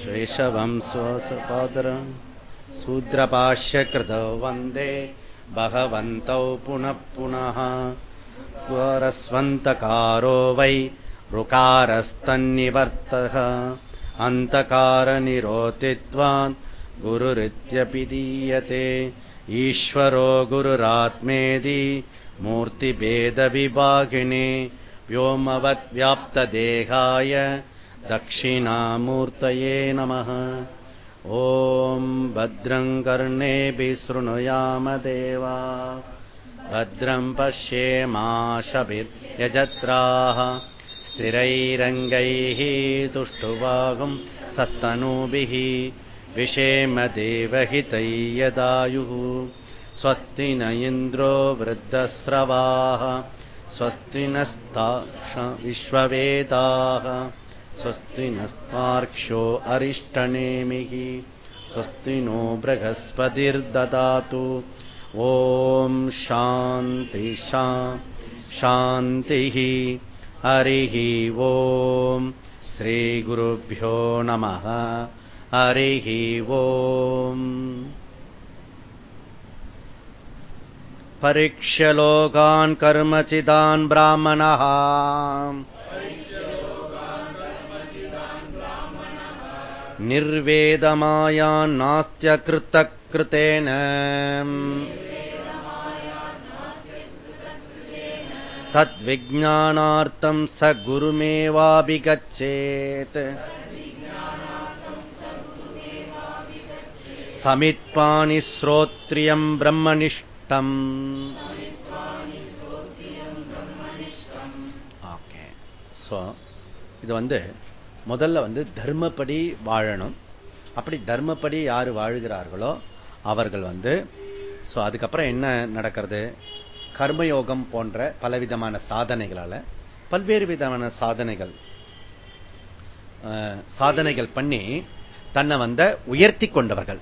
श्वेशवम् स्वसपादरम् शूद्रपाश्यकृतौ वन्दे भगवन्तौ पुनः पुनः। स्वरस्वन्तकारो वै ऋकारस्तन्निवर्तः। अन्तकारनिरोतित्वान् गुरुरित्यपि दीयते। ईश्वरो गुरुरात्मेदि मूर्तिभेदविभागिने व्योमवद्व्याप्तदेहाय दक्षिणामूर्तये नमः। ॐ भद्रम् कर्णेऽपि शृणुयाम देवा। भद्रम् पश्येमाशभिर्यजत्राः। स्थिरैरङ्गैः तुष्टुवागुम् सस्तनूभिः। विषेमदेवहितै यदायुः स्वस्ति न इन्द्रो वृद्धस्रवाः। स्वस्ति नस्ता विश्ववेदाः स्वस्ति नस्तार्क्ष्यो अरिष्टनेमिः स्वस्ति नो बृहस्पतिर्ददातु ॐ शान्ति शान्तिः हरिः ॐ श्रीगुरुभ्यो नमः हरिः ॐ परीक्ष्य लोकान् कर्मचिदान् ब्राह्मणः निर्वेदमायान्नास्त्यकृतकृतेन तद्विज्ञानार्थम् स गुरुमेवाभिगच्छेत् समित्पानि श्रोत्रियम् ब्रह्मनिष्ठम् ஓகே ஸோ இது வந்து முதல்ல வந்து தர்மப்படி வாழணும். அப்படி தர்மப்படி யாரு வாழ்கிறார்களோ அவர்கள் வந்து ஸோ அதுக்கப்புறம் என்ன நடக்கிறது? கர்மயோகம் போன்ற பலவிதமான சாதனைகளால பல்வேறு விதமான சாதனைகள் சாதனைகள் பண்ணி தன்னை வந்த உயர்த்தி கொண்டவர்கள்.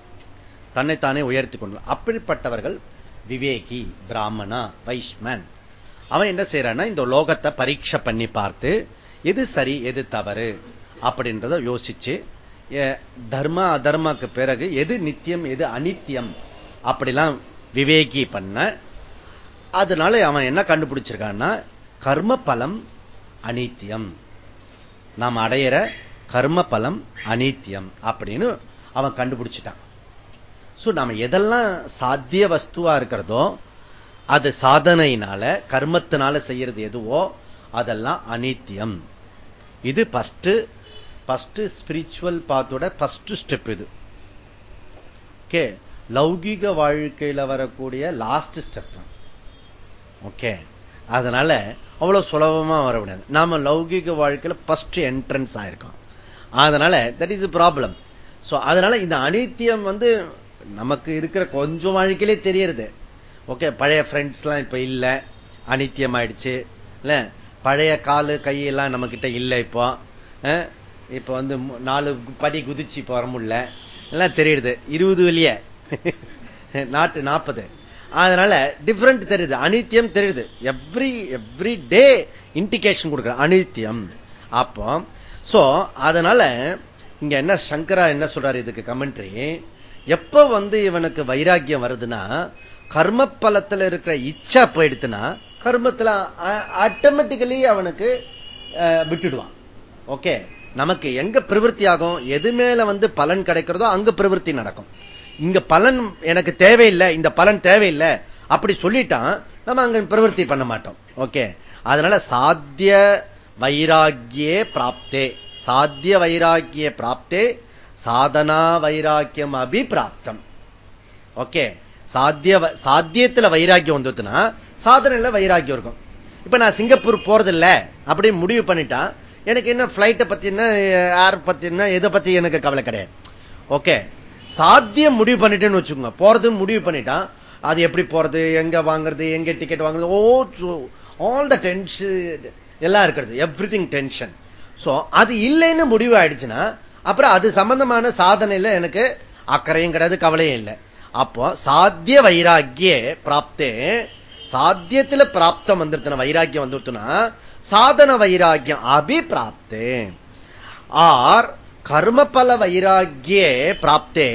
தன்னைத்தானே உயர்த்தி கொண்ட அப்படிப்பட்டவர்கள் விவேகி பிராமணா வைஷ்மன் அவன் என்ன செய்யறான்னா இந்த லோகத்தை பரீட்சை பண்ணி பார்த்து எது சரி எது தவறு? அப்படின்றத யோசிச்சு தர்ம அதர்மக்கு பிறகு எது நித்தியம் எது அனித்தியம் அப்படிலாம் விவேகி பண்ண அதனால அவன் என்ன கண்டுபிடிச்சிருக்கான்னா கர்ம பலம் அனித்தியம். நாம் அடையிற கர்ம பலம் அனித்தியம் அப்படின்னு அவன் கண்டுபிடிச்சிட்டான். சோ நாம எதெல்லாம் சாத்திய வஸ்துவா இருக்கிறதோ அது சாதனையினால கர்மத்தினால செய்யறது எதுவோ அதெல்லாம் அனித்தியம். இது பஸ்ட் பஸ்ட் ஸ்பிரிச்சுவல் பாத்தோட பஸ்ட் ஸ்டெப் இது. ஓகே லௌகிக வாழ்க்கையில வரக்கூடிய லாஸ்ட் ஸ்டெப் ஓகே அதனால அவ்வளவு சுலபமா வர முடியாது நாம லௌகிக வாழ்க்கையில பஸ்ட் என்ட்ரன்ஸ் ஆயிருக்கோம். அதனால தட் இஸ் ப்ராப்ளம் சோ அதனால இந்த அனித்தியம் வந்து நமக்கு இருக்கிற கொஞ்சம் வாழ்க்கையிலே தெரியறது. ஓகே பழைய ஃப்ரெண்ட்ஸ் எல்லாம் இப்ப இல்ல. அனித்தியம் ஆயிடுச்சு இல்ல? பழைய காலு கையெல்லாம் நம்ம கிட்ட இல்லை இப்போ. இப்ப வந்து நாலு படி குதிச்சு போற முடியல எல்லாம் தெரியுது. இருபது வெளியே நாட்டு நாற்பது அதனால டிஃபரெண்ட் தெரியுது. அனித்தியம் தெரியுது. எவ்ரி எவ்ரி டே இண்டிகேஷன் கொடுக்குற அனித்தியம். அப்போ சோ அதனால இங்க என்ன சங்கரா என்ன சொல்றாரு இதுக்கு கமெண்ட்ரி எப்ப வந்து இவனுக்கு வைராக்கியம் வருதுன்னா கர்ம பலத்துல இருக்கிற இச்சா போயிடுத்துன்னா கர்மத்துல ஆட்டோமேட்டிக்கலி அவனுக்கு விட்டுடுவான். ஓகே நமக்கு எங்க பிரவருத்தி ஆகும் எது மேல வந்து பலன் கிடைக்கிறதோ அங்க பிரவருத்தி நடக்கும். இங்க பலன் எனக்கு தேவையில்லை இந்த பலன் தேவையில்லை. அப்படி சொல்லிட்டான் நம்ம அங்க பிரவருத்தி பண்ண மாட்டோம். ஓகே? அதனால சாத்திய வைராக்கியே பிராப்தே. சாத்திய வைராக்கிய பிராப்தே. சாதனா வைராக்கியம் அபி பிராப்தம் ஓகே? சாத்திய சாத்தியத்துல வைராக்கியம் வந்துட்டுனா சாதனையில வைராக்கியம் இருக்கும். இப்ப நான் சிங்கப்பூர் போறதில்ல அப்படின்னு முடிவு பண்ணிட்டான் எனக்கு என்ன பிளைட்டை பத்தின ஏர் பத்தின எதை பத்தி எனக்கு கவலை கிடையாது. ஓகே சாத்தியம் முடிவு பண்ணிட்டேன்னு வச்சுக்கோங்க. போறது முடிவு பண்ணிட்டான் அது எப்படி போறது எங்க வாங்குறது எங்க டிக்கெட் வாங்குறது ஓ ஆல் த டென்ஷன் எல்லாம் இருக்கிறது. எவ்ரிதிங் டென்ஷன் சோ அது இல்லைன்னு முடிவு ஆயிடுச்சுன்னா அப்புறம் அது சம்பந்தமான சாதனையில எனக்கு அக்கறையும் கிடையாது கவலையும் இல்லை. அப்போ சாத்திய வைராக்கிய பிராப்தே சாத்தியத்துல பிராப்தம் வந்துருத்துன வைராக்கியம் வந்துருத்துனா சாதன வைராக்கியம் அபிப்பிராப்தே ஆர் கர்மபல வைராக்கிய பிராப்தே.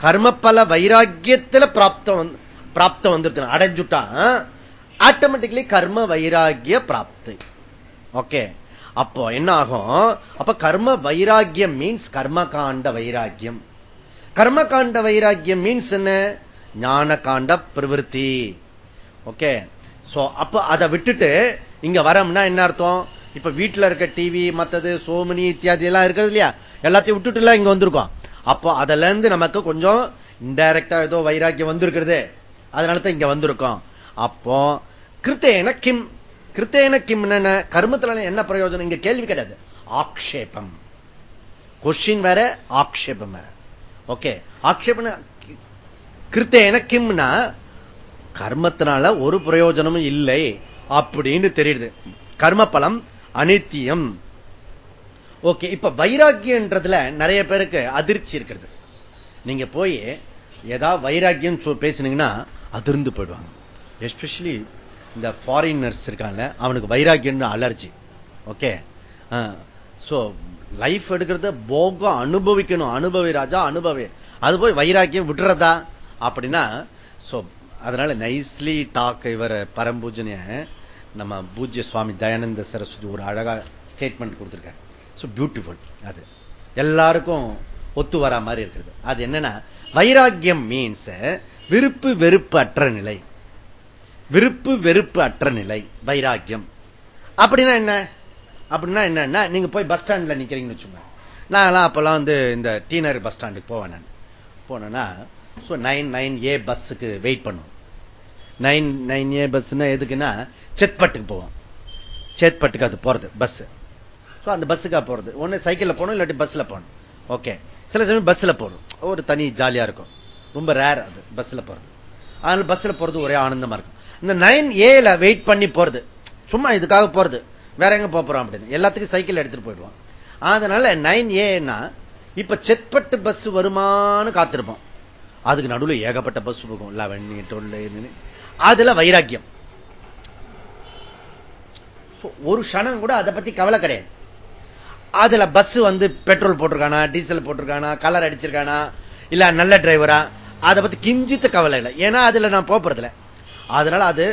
கர்மபல வைராக்கியத்துல பிராப்தம் பிராப்தம் வந்துருத்துன அடைஞ்சுட்டான் ஆட்டோமேட்டிக்லி கர்ம வைராக்கிய பிராப்தி. ஓகே. அப்போ என்ன ஆகும் அப்ப கர்ம வைராக்கியம் மீன்ஸ் கர்மகாண்ட வைராக்கியம். கர்மகாண்ட வைராக்கியம் மீன்ஸ் என்ன? ஞான காண்ட பிரவருத்தி. ஓகே. சோ அப்ப அதை விட்டுட்டு இங்க வரோம்னா என்ன அர்த்தம்? இப்ப வீட்டுல இருக்க டிவி மத்தது சோமனி இத்தியாதி எல்லாம் இருக்கிறது இல்லையா? எல்லாத்தையும் விட்டுட்டு இங்க வந்திருக்கோம். அப்போ அதுல இருந்து நமக்கு கொஞ்சம் இன்டைரக்டா ஏதோ வைராக்கியம் வந்திருக்கிறது. அதனால தான் இங்க வந்திருக்கோம். அப்போ கிருத்தேன கிம். கிருத்தேன கிம் என்ன? கர்மத்துல என்ன பிரயோஜனம்? இங்க கேள்வி கிடையாது. ஆக்ஷேபம். கொஸ்டின் வேற ஆக்ஷேபம் வேற. ஓகே ஆக்ஷேபம் கிருத்தேன கிம்னா கர்மத்தினால ஒரு பிரயோஜனமும் இல்லை. அப்படின்னு தெரியுது. கர்ம பலம் அனித்தியம். ஓகே இப்ப வைராக்கியன்றதுல நிறைய பேருக்கு அதிர்ச்சி இருக்கிறது. நீங்க போய் ஏதாவது வைராக்கியம் பேசுனீங்கன்னா அதிர்ந்து போயிடுவாங்க. எஸ்பெஷலி இந்த ஃபாரினர்ஸ் இருக்காங்கல்ல அவனுக்கு வைராக்கியம் அலர்ஜி ஓகே சோ லைஃப் எடுக்கிறத போகம் அனுபவிக்கணும். அனுபவி ராஜா அனுபவி. அது போய் வைராக்கியம் விட்டுறதா? அப்படின்னா சோ அதனால நைஸ்லி டாக் இவர் பரம்பூஜனைய நம்ம பூஜ்ய சுவாமி தயானந்த சரஸ்வதி ஒரு அழகா ஸ்டேட்மெண்ட் கொடுத்திருக்காரு. ஸோ பியூட்டிஃபுல் அது. எல்லாருக்கும் ஒத்து வரா மாதிரி இருக்கிறது. அது என்னன்னா வைராக்கியம் மீன்ஸ் விருப்பு வெறுப்பு அற்ற நிலை. விருப்பு வெறுப்பு அற்ற நிலை வைராக்கியம். அப்படின்னா என்ன? அப்படின்னா என்னன்னா நீங்க போய் பஸ் ஸ்டாண்ட்ல நிக்கிறீங்கன்னு வச்சுக்கோங்க. நாங்களாம் அப்பெல்லாம் வந்து இந்த டீனர் பஸ் ஸ்டாண்டுக்கு போவேன் நான். போனேன்னா நைன் நைன் ஏ பஸ்ஸுக்கு வெயிட் பண்ணுவோம். நைன் நைன் ஏ பஸ் எதுக்குன்னா செட்பட்டுக்கு போவோம். சேத்பட்டுக்கு அது போறது பஸ் அந்த பஸ்ஸுக்காக போறது. ஒன்று சைக்கிள்ல போகணும் இல்லாட்டி பஸ்ல போகணும். ஓகே சில சமயம் பஸ்ல போகணும். ஒரு தனி ஜாலியா இருக்கும். ரொம்ப ரேர் அது பஸ்ல போறது. அதனால பஸ்ல போறது ஒரே ஆனந்தமா இருக்கும். இந்த நைன் ஏல வெயிட் பண்ணி போறது. சும்மா இதுக்காக போறது. வேற எங்க போறோம் அப்படின்னு. எல்லாத்துக்கும் சைக்கிள் எடுத்துட்டு போயிடுவோம். அதனால நைன் ஏன்னா இப்ப செட்பட்டு பஸ் வருமானு காத்திருப்போம். அதுக்கு நடுவில் ஏகப்பட்ட பஸ் போகும். லெவன் டுவெல் அதுல வைராக்கியம். ஒரு க்ஷணம் கூட அதை பத்தி கவலை கிடையாது. அதுல பஸ் வந்து பெட்ரோல் போட்டிருக்கானா டீசல் போட்டிருக்கானா கலர் அடிச்சிருக்கானா இல்ல நல்ல டிரைவரா அதை பத்தி கிஞ்சித்த கவலை இல்லை. ஏன்னா அதுல நான் போறதுல அதனால அது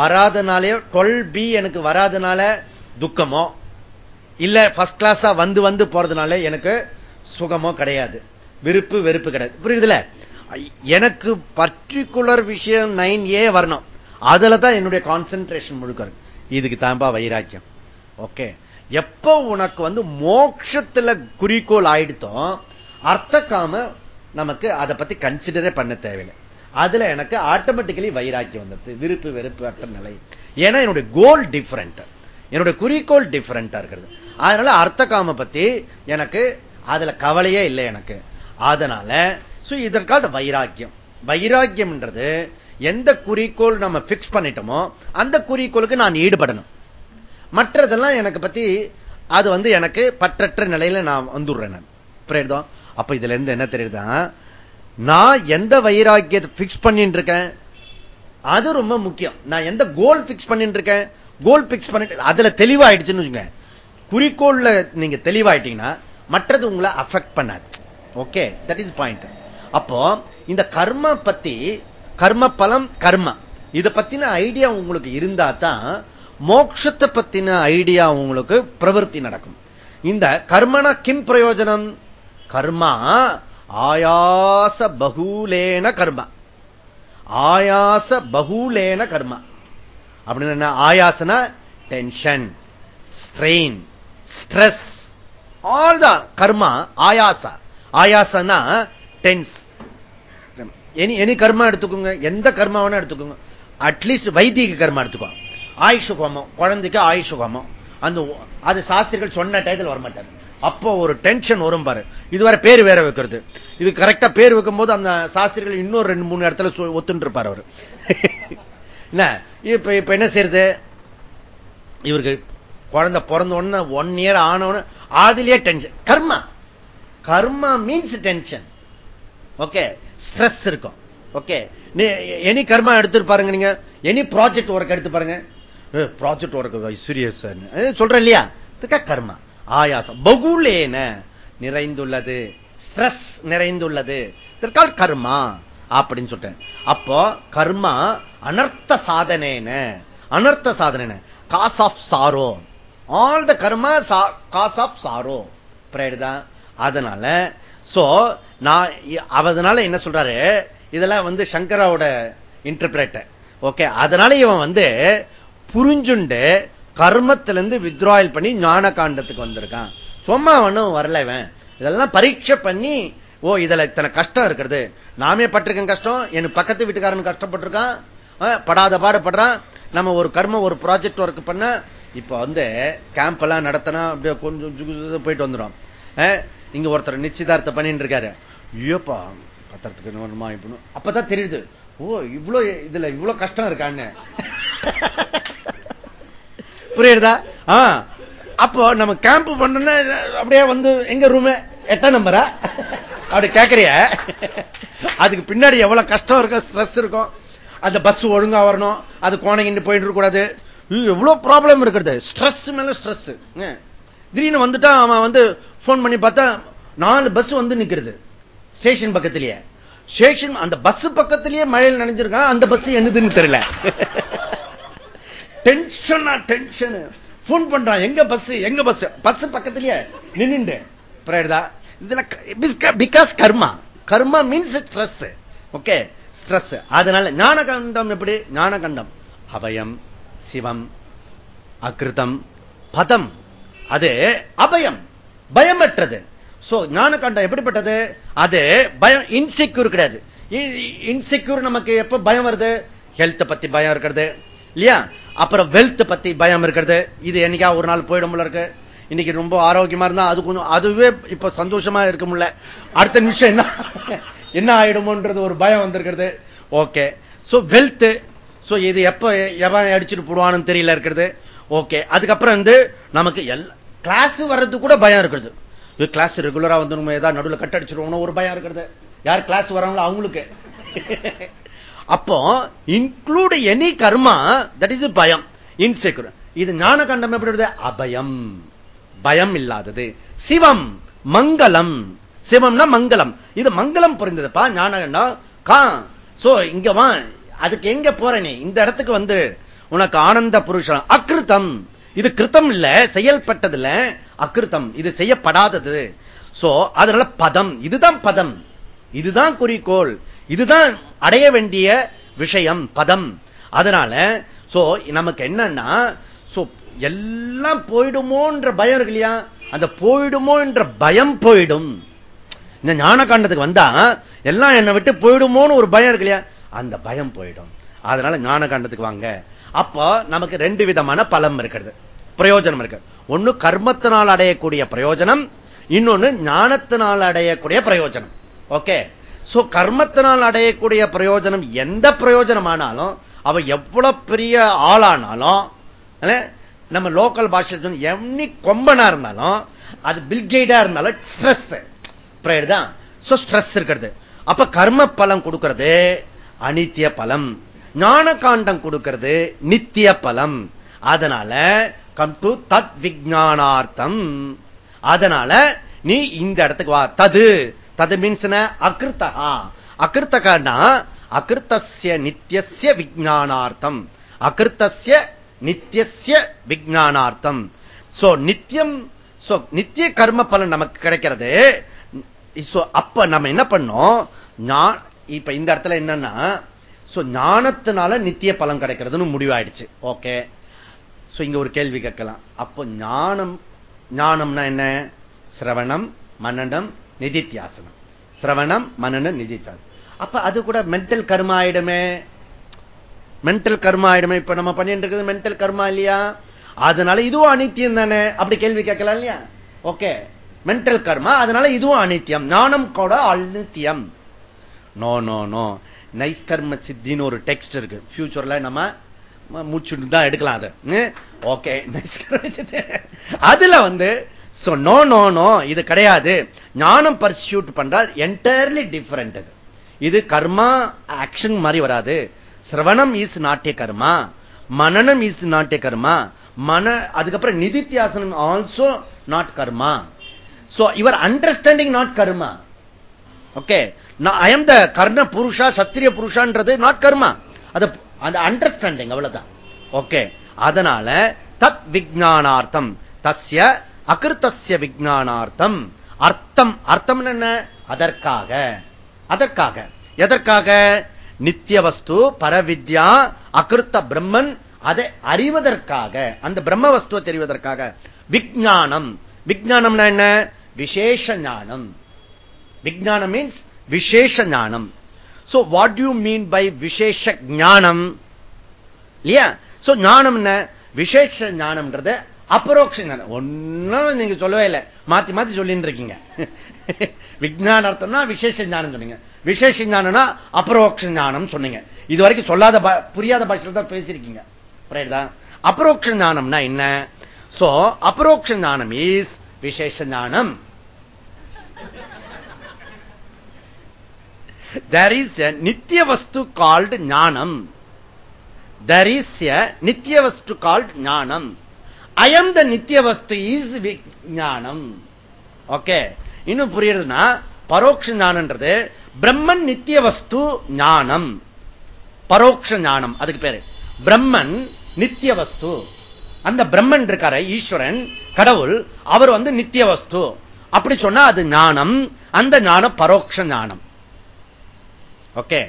வராதனாலே டுவெல் பி எனக்கு வராதனால துக்கமோ இல்ல ஃபர்ஸ்ட் கிளாஸா வந்து வந்து போறதுனால எனக்கு சுகமோ கிடையாது. விருப்பு வெறுப்பு கிடையாது. புரியுதுல எனக்கு பர்டிகுலர் விஷயம் நைன் ஏ வரணும். அதுல தான் என்னுடைய கான்சென்ட்ரேஷன் முழுக்க இதுக்கு தான்பா வைராக்கியம். ஓகே எப்ப உனக்கு வந்து மோட்சத்துல குறிக்கோள் ஆயிடுத்தோ அர்த்த காம நமக்கு அதை பத்தி கன்சிடரே பண்ண தேவையில்லை. அதுல எனக்கு ஆட்டோமேட்டிக்கலி வைராக்கியம் வந்தது விருப்பு வெறுப்பு அற்ற நிலை. ஏன்னா என்னுடைய கோல் டிஃபரெண்ட் என்னுடைய குறிக்கோள் டிஃபரெண்டா இருக்கிறது. அதனால அர்த்த காம பத்தி எனக்கு அதுல கவலையே இல்லை எனக்கு. அதனால இதற்காக வைராக்கியம். வைராக்கியம்ன்றது எந்த குறிக்கோள் நம்ம பிக்ஸ் பண்ணிட்டோமோ அந்த குறிக்கோளுக்கு நான் ஈடுபடணும். மற்றதெல்லாம் எனக்கு பத்தி அது வந்து எனக்கு பற்றற்ற நிலையில நான் வந்துடுறேன் நான். புரியுதோ? அப்ப இதுல இருந்து என்ன தெரியுதுதான் நான் எந்த வைராக்கியத்தை பிக்ஸ் பண்ணிட்டு இருக்கேன் அது ரொம்ப முக்கியம். நான் எந்த கோல் பிக்ஸ் பண்ணிட்டு இருக்கேன் கோல் பிக்ஸ் பண்ணிட்டு அதுல தெளிவாயிடுச்சுன்னு வச்சுங்க குறிக்கோள்ல நீங்க தெளிவாயிட்டீங்கன்னா மற்றது உங்களை அஃபெக்ட் பண்ணாது. ஓகே தட் இஸ் பாயிண்ட் அப்போ இந்த கர்ம பத்தி கர்ம பலம் கர்ம. இதை பத்தின ஐடியா உங்களுக்கு இருந்தா தான் மோட்சத்தை பத்தின ஐடியா உங்களுக்கு பிரவருத்தி நடக்கும். இந்த கர்மன கிம் பிரயோஜனம்? கர்மா ஆயாச பகூலேன கர்ம. ஆயாச பகூலேன கர்ம. அப்படின்னு என்ன? ஆயாசனா டென்ஷன் ஸ்ட்ரெயின் ஸ்ட்ரெஸ் ஆல் தான் கர்மா ஆயாச. ஆயாசனா டென்ஸ் எனி எனி கர்மா எடுத்துக்கோங்க எந்த கர்மா வேணா எடுத்துக்கோங்க அட்லீஸ்ட் வைத்திக கர்மா எடுத்துக்கோ ஆயுஷ் ஹோமம் குழந்தைக்கு ஆயுஷ் ஹோமம் அந்த அது சாஸ்திரிகள் சொன்ன டயத்தில் வரமாட்டார் அப்போ ஒரு டென்ஷன் வரும் பாரு இதுவரை பேர் வேற வைக்கிறது இது கரெக்டா பேர் வைக்கும் போது அந்த சாஸ்திரிகள் இன்னொரு ரெண்டு மூணு இடத்துல ஒத்துட்டு இருப்பார் அவர் என்ன இப்ப இப்ப என்ன செய்யறது இவருக்கு குழந்தை பிறந்த உடனே ஒன் இயர் ஆனவன அதுலயே tension karma karma means tension okay stress இருக்கும். ஓகே எனி கர்மா எடுத்து பாருங்க நீங்க. எனி ப்ராஜெக்ட் ஒர்க் எடுத்து பாருங்க. ப்ராஜெக்ட் ஒர்க் சீரியஸ் சொல்றேன் இல்லையா? கர்மா ஆயாசம். பகுலேன நிறைந்துள்ளது. ஸ்ட்ரெஸ் நிறைந்துள்ளது. இதற்கால் கர்மா அப்படின்னு சொல்லிட்டேன் அப்போ கர்மா அனர்த்த சாதனேன. அனர்த்த சாதனை cause of sorrow all the karma cause of sorrow தான் அதனால சோ நான் அதனால என்ன சொல்றாரு? இதெல்லாம் வந்து சங்கராவோட இன்டர்பிரேட்டர் ஓகே அதனால இவன் வந்து புரிஞ்சுண்டு கர்மத்திலிருந்து வித்ராயல் பண்ணி ஞான காண்டத்துக்கு வந்திருக்கான். சும்மா ஒன்னும் வரல இவன். இதெல்லாம் பரீட்சை பண்ணி ஓ இதுல இத்தனை கஷ்டம் இருக்கிறது நாமே பட்டிருக்கேன் கஷ்டம். என் பக்கத்து வீட்டுக்காரன் கஷ்டப்பட்டிருக்கான். படாத பாடுபடுறான் நம்ம ஒரு கர்ம ஒரு ப்ராஜெக்ட் ஒர்க் பண்ண இப்ப வந்து கேம்ப் எல்லாம் நடத்தினா அப்படியே கொஞ்சம் போயிட்டு வந்துடும் இங்க ஒருத்தர் நிச்சயதார்த்தம் பண்ணிட்டு இருக்காரு ஐயோப்பா பத்திரத்துக்கு வருமா இப்ப அப்பதான் தெரியுது. ஓ இவ்வளவு இதுல இவ்வளவு கஷ்டம் இருக்கான்னு. புரியுதா? அப்போ நம்ம கேம்ப் பண்ண அப்படியே வந்து எங்க ரூம் எட்ட நம்பரா அப்படி கேட்கறிய அதுக்கு பின்னாடி எவ்வளவு கஷ்டம் இருக்கும் ஸ்ட்ரெஸ் இருக்கும். அந்த பஸ் ஒழுங்கா வரணும். அது கோணங்கிட்டு போயிட்டு கூடாது எவ்வளவு ப்ராப்ளம் இருக்கிறது. ஸ்ட்ரெஸ் மேல ஸ்ட்ரெஸ் திடீர்னு வந்துட்டா அவன் வந்து போன் பண்ணி பார்த்தா நாலு பஸ் வந்து நிக்கிறது. ஸ்டேஷன் பக்கத்திலேயே. ஸ்டேஷன் அந்த பஸ் பக்கத்திலேயே மழையில் நினைஞ்சிருக்கான் அந்த பஸ் என்னதுன்னு தெரியல. டென்ஷனா டென்ஷன் போன் பண்றான் எங்க பஸ் எங்க பஸ் பஸ் பக்கத்திலேயே நின்னுண்டு. இதுல because karma. Karma means stress okay stress அதனால ஞான கண்டம் எப்படி? ஞான கண்டம் அபயம் சிவம் அகிருதம் பதம். அது அபயம். பயமற்றது. சோ ஞான கண்டம் எப்படிப்பட்டது? அது பயம் இன்செக்யூர் கிடையாது. இன்செக்யூர் நமக்கு எப்ப பயம் வருது? ஹெல்த் பத்தி பயம் இருக்கிறது. இல்லையா? அப்புறம் வெல்த் பத்தி பயம் இருக்கிறது. இது என்னைக்கா ஒரு நாள் போயிடும் இருக்கு? இன்னைக்கு ரொம்ப ஆரோக்கியமா இருந்தா அது கொஞ்சம் அதுவே இப்ப சந்தோஷமா இருக்க முடியல. அடுத்த நிமிஷம் என்ன என்ன ஆயிடுமோன்றது ஒரு பயம் வந்திருக்கிறது. ஓகே சோ வெல்த் சோ இது எப்ப எவன் அடிச்சுட்டு போடுவான்னு தெரியல இருக்கிறது. ஓகே அதுக்கப்புறம் வந்து நமக்கு கிளாஸ் வர்றது கூட பயம் இருக்கிறது கிளாஸ் ரெகுலரா வந்து நம்ம ஏதாவது நடுவில் கட் அடிச்சிருவோம் ஒரு பயம் இருக்கிறது யார் கிளாஸ் வராங்களோ அவங்களுக்கு. அப்போ include any karma that is பயம். இன்செக்யூர் இது ஞான கண்டம் எப்படி அபயம். பயம் இல்லாதது. சிவம் மங்களம். சிவம்னா மங்களம். இது மங்களம் புரிந்ததுப்பா ஞான கண்டம் கா சோ இங்க வா. அதுக்கு எங்க போற நீ? இந்த இடத்துக்கு வந்து உனக்கு ஆனந்த புருஷன். அக்கிருத்தம் இது கிருத்தம் இல்ல செயல்பட்டதுல அக்கிருத்தம் இது செய்யப்படாதது. சோ அதனால பதம். இதுதான் பதம். இதுதான் குறிக்கோள். இதுதான் அடைய வேண்டிய விஷயம் பதம். அதனால சோ நமக்கு என்னன்னா எல்லாம் போயிடுமோன்ற பயம் இருக்கு இல்லையா? அந்த போயிடுமோ என்ற பயம் போயிடும். இந்த ஞான காண்டத்துக்கு வந்தா எல்லாம் என்னை விட்டு போயிடுமோன்னு ஒரு பயம் இருக்கு இல்லையா? அந்த பயம் போயிடும். அதனால ஞான காண்டத்துக்கு வாங்க. அப்போ நமக்கு ரெண்டு விதமான பலம் இருக்கிறது. பிரயோஜனம் இருக்கு. ஒண்ணு கர்மத்தினால் அடையக்கூடிய பிரயோஜனம் இன்னொன்னு ஞானத்தினால் அடையக்கூடிய பிரயோஜனம். ஓகே? சோ கர்மத்தினால் அடையக்கூடிய பிரயோஜனம் எந்த பிரயோஜனமானாலும் அவ எவ்வளவு பெரிய ஆளானாலும் நம்ம லோக்கல் பாஷை எவ்வளி கொம்பனா இருந்தாலும் அது பில்கெய்டா இருந்தாலும் ஸ்ட்ரெஸ் தான் ஸ்ட்ரெஸ் இருக்கிறது. அப்ப கர்ம பலம் கொடுக்கிறது அனித்திய பலம். ஞான காண்டம் கொடுக்கிறது நித்திய பலம். அதனால கம் டு தத் விஜானார்த்தம் அதனால நீ இந்த இடத்துக்கு வா. தது. தது மீன்ஸ் அகிருத்தகா அகிருத்தகா அகிருத்திய நித்தியசிய விஜானார்த்தம் அகிருத்திய நித்தியசிய விஜானார்த்தம் சோ நித்தியம் நித்திய கர்ம பலன் நமக்கு கிடைக்கிறது. அப்ப நம்ம என்ன பண்ணோம்? இப்ப இந்த இடத்துல என்னன்னா ஞானத்தினால நித்திய பலன் கிடைக்கிறதுன்னு முடிவாயிடுச்சு. ஓகே இங்க ஒரு கேள்வி கேட்கலாம். அப்போ ஞானம் ஞானம்னா என்ன? சிரவணம் மனநம் நிதித்தியாசனம். சிரவணம் மனநம் நிதித்தியாசனம். அப்ப அது கூட மென்டல் கர்மா ஆயிடுமே. மென்டல் கர்மா ஆயிடுமே. இப்ப நம்ம பண்ணிட்டு இருக்கிறது மென்டல் கர்மா இல்லையா? அதனால இதுவும் அனித்தியம் தானே. அப்படி கேள்வி கேட்கலாம் இல்லையா? ஓகே மென்டல் கர்மா அதனால இதுவும் அனித்தியம். ஞானம் கூட அனித்தியம். நோ நோ நோ நைஸ் கர்ம சித்தின்னு ஒரு டெக்ஸ்ட் இருக்கு. ஃபியூச்சர்ல நம்ம மூச்சுட்டு தான் எடுக்கலாம் அதை. ஓகே. அதுல வந்து நோ நோ நோ இது கிடையாது. ஞானம் பர்சியூட் பண்றால் என்டையர்லி டிஃபரெண்ட் இது. இது கர்மா ஆக்ஷன் மாதிரி வராது. சிரவணம் இஸ் நாட்டிய கர்மா. மனநம் இஸ் நாட்டிய கர்மா. மன அதுக்கப்புறம் நிதித்தியாசனம் also not karma. So your understanding not karma. Okay I am the கர்ண புருஷா சத்திரிய புருஷான்றது நாட் கர்மா. அது அந்த அண்டர்ஸ்டாண்டிங் அவ்வளவுதான். ஓகே அதனால தத் விஜானார்த்தம் தஸ்ய அகிருத்தசிய விஜானார்த்தம் அர்த்தம். அர்த்தம் என்ன? அதற்காக. அதற்காக. எதற்காக? நித்திய வஸ்து பரவித்யா அகிருத்த பிரம்மன் அதை அறிவதற்காக. அந்த பிரம்ம வஸ்துவை தெரிவதற்காக. விஜானம் விஜானம்னா என்ன? விசேஷ ஞானம். விஜானம் மீன்ஸ் விசேஷ ஞானம். So what you mean by விசேஷ ஞானம் இல்லையா சோ ஞானம் என்ன விசேஷ ஞானம்ன்றது அபரோக்ஷ ஞானம் ஒன்னும் நீங்க சொல்லவே இல்லை மாத்தி மாத்தி சொல்லிட்டு இருக்கீங்க விஜயானார்த்தம்னா விசேஷ ஞானம் சொன்னீங்க விசேஷ ஞானம்னா அபரோக்ஷ ஞானம் சொன்னீங்க இது வரைக்கும் சொல்லாத புரியாத பாஷையில் தான் பேசியிருக்கீங்க. அபரோக்ஷ ஞானம்னா என்ன? சோ அபரோக்ஷ ஞானம் இஸ் விசேஷ ஞானம் there is a nitya vastu called jnanam. There is a nitya vastu called jnanam. I am the nitya vastu is jnanam. Okay இன்னும் புரியுறதுன்னா பரோட்ச ஞானன்றது பிரம்மன் நித்திய வஸ்து ஞானம் பரோட்ச ஞானம் அதுக்கு பேரு பிரம்மன் நித்திய வஸ்து அந்த பிரம்மன் இருக்கார ஈஸ்வரன் கடவுள் அவர் வந்து நித்திய வஸ்து அப்படி சொன்னா அது ஞானம் அந்த ஞானம் பரோட்ச ஞானம் ஓகே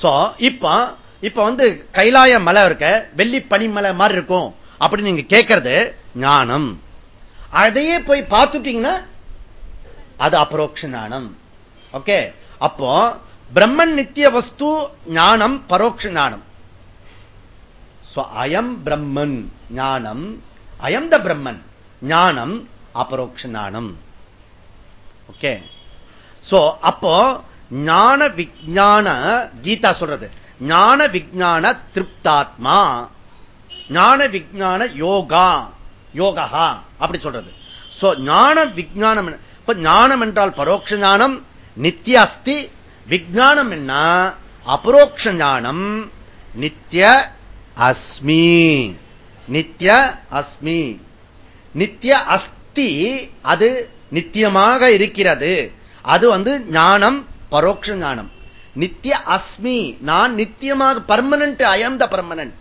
சோ இப்ப இப்ப வந்து கைலாய மலை இருக்க வெள்ளி பனிமலை மாதிரி இருக்கும். அப்படி நீங்க கேட்கறது ஞானம். அதையே போய் பார்த்துட்டீங்கன்னா அது அபரோக்ஷ ஞானம் ஓகே அப்போ பிரம்மன் நித்திய வஸ்து ஞானம் பரோட்ச ஞானம் அயம் பிரம்மன் ஞானம். அயம் த பிரம்மன் ஞானம் அபரோக்ஷ ஞானம் ஓகே சோ அப்போ ஞான விஜான கீதா சொல்றது. ஞான விஜான திருப்தாத்மா. ஞான விஜான யோகா. யோகா அப்படி சொல்றது. சோ ஞான விஜானம் ஞானம் என்றால் பரோட்ச ஞானம் நித்திய அஸ்தி விஜானம் என்ன? அபரோக்ஷ ஞானம். நித்திய அஸ்மி. நித்திய அஸ்மி. நித்திய அஸ்தி அது நித்தியமாக இருக்கிறது. அது வந்து ஞானம் பரோட்ச ஞானம். நித்திய அஸ்மி. நான் நித்தியமாக permanent I am the permanent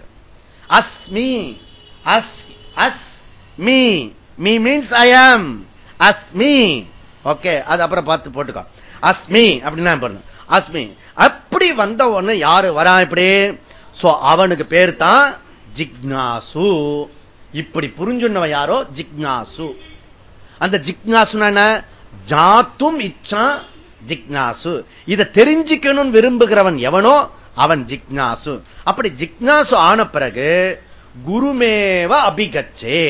Asmi. As as me. Me means I am Asmi. Okay அது அப்புறம் பார்த்து போட்டுக்கோ. அஸ்மி அப்படின்னா அஸ்மி. அப்படி வந்த ஒண்ணு யாரு வரா இப்படி? அவனுக்கு பேர் தான் ஜிக்னாசு. இப்படி புரிஞ்சுன்னவ யாரோ? ஜிக்னாசு. அந்த ஜிக்னாசு ஜாத்தும் இச்சா ஜிக்னாசு. இதை தெரிஞ்சுக்கணும் விரும்புகிறவன் எவனோ அவன் ஜிக்னாசு. அப்படி ஜிக்னாசு ஆன பிறகு குருமேவ அபிகச்சே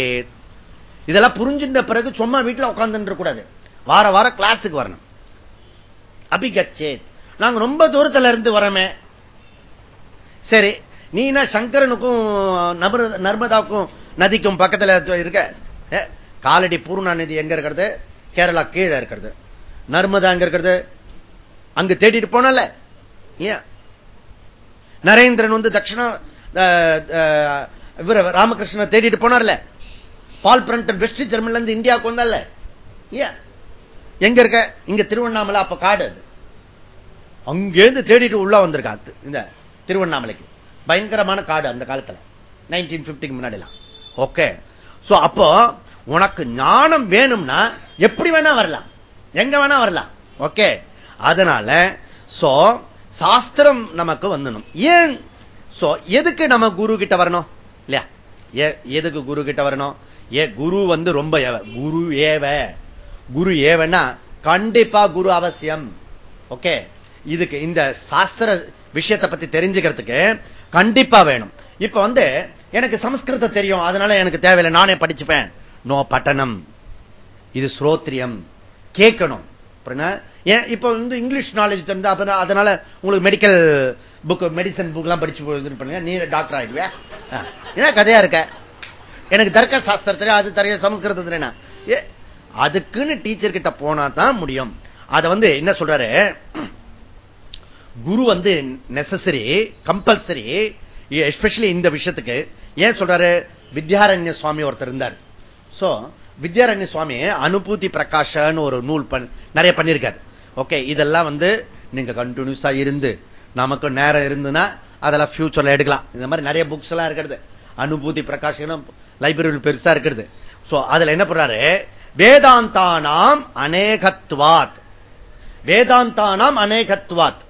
இதெல்லாம் புரிஞ்சுட்ட பிறகு சும்மா வீட்டில் உட்கார்ந்து கூடாது. வார வாரம் கிளாஸுக்கு வரணும். அபிகச்சேத். நாங்க ரொம்ப தூரத்துல இருந்து வரமே சரி நீனா சங்கரனுக்கும் நர்மதாவுக்கும் நதிக்கும் பக்கத்துல இருக்க? காலடி பூர்ணா நதி எங்க இருக்கிறது? கேரளா கீழே இருக்கிறது. நர்மதா அங்க இருக்கிறது. அங்க தேடிட்டு போனல ஏன்? நரேந்திரன் வந்து தட்சிணா இவர் ராமகிருஷ்ணன் தேடிட்டு போனார்ல. பால் பிரண்டன் வெஸ்ட் ஜெர்மன்ல இருந்து இந்தியாவுக்கு வந்தால எங்க இருக்க? இங்க திருவண்ணாமலை அப்ப காடு அது. அங்கேருந்து தேடிட்டு உள்ள வந்திருக்கா இந்த திருவண்ணாமலைக்கு. பயங்கரமான காடு அந்த காலத்துல. நைன்டீன் பிப்டிக்கு முன்னாடிலாம். ஓகே சோ அப்போ உனக்கு ஞானம் வேணும்னா எப்படி வேணா வரலாம். எங்க வேணா வரலாம். ஓகே. அதனால சோ சாஸ்திரம் நமக்கு வந்துடும் ஏன்? சோ எதுக்கு நம்ம குரு கிட்ட வரணும்? இல்லையா? எதுக்கு குரு கிட்ட வரணும்? ஏ குரு வந்து ரொம்ப ஏவ குரு ஏவ. குரு ஏவனா கண்டிப்பா குரு அவசியம். ஓகே. இதுக்கு இந்த சாஸ்திர விஷயத்தை பத்தி தெரிஞ்சுக்கிறதுக்கு கண்டிப்பா வேணும். இப்ப வந்து எனக்கு சமஸ்கிருதம் தெரியும். அதனால எனக்கு தேவையில்லை. நானே படிச்சுப்பேன். நோ பட்டணம். இது ஸ்ரோத்ரியம். கேட்கணும். ஏன் இப்ப வந்து இங்கிலீஷ் நாலேஜ் தெரிஞ்சு அதனால உங்களுக்கு மெடிக்கல் புக் மெடிசன் புக் எல்லாம் படிச்சு பண்ணுங்க. நீ டாக்டர் ஆயிடுவேன் ஏன்னா கதையா இருக்க? எனக்கு தர்க்க சாஸ்திரத்துல அது தரைய சமஸ்கிருதத்துல அதுக்குன்னு டீச்சர் கிட்ட போனா தான் முடியும். அத வந்து என்ன சொல்றாரு? குரு வந்து நெசசரி கம்பல்சரி எஸ்பெஷலி இந்த விஷயத்துக்கு. ஏன் சொல்றாரு? வித்யாரண்ய சுவாமி ஒருத்தர் இருந்தார். சோ வித்யாரண்ய சுவாமி அனுபூதி பிரகாஷன்னு ஒரு நூல் நிறைய பண்ணிருக்காரு ஓகே இதெல்லாம் வந்து நீங்க கண்டினியூஸா இருந்து நமக்கு நேரம் இருந்துன்னா அதெல்லாம் பியூச்சர்ல எடுக்கலாம். இந்த மாதிரி நிறைய புக்ஸ் எல்லாம் இருக்கிறது. அனுபூதி பிரகாஷனும் லைப்ரரி பெருசா இருக்கிறது சோ அதுல என்ன பண்றாரு வேதாந்தானாம் அநேகத்வாத். வேதாந்தானாம் அநேகத்வாத்.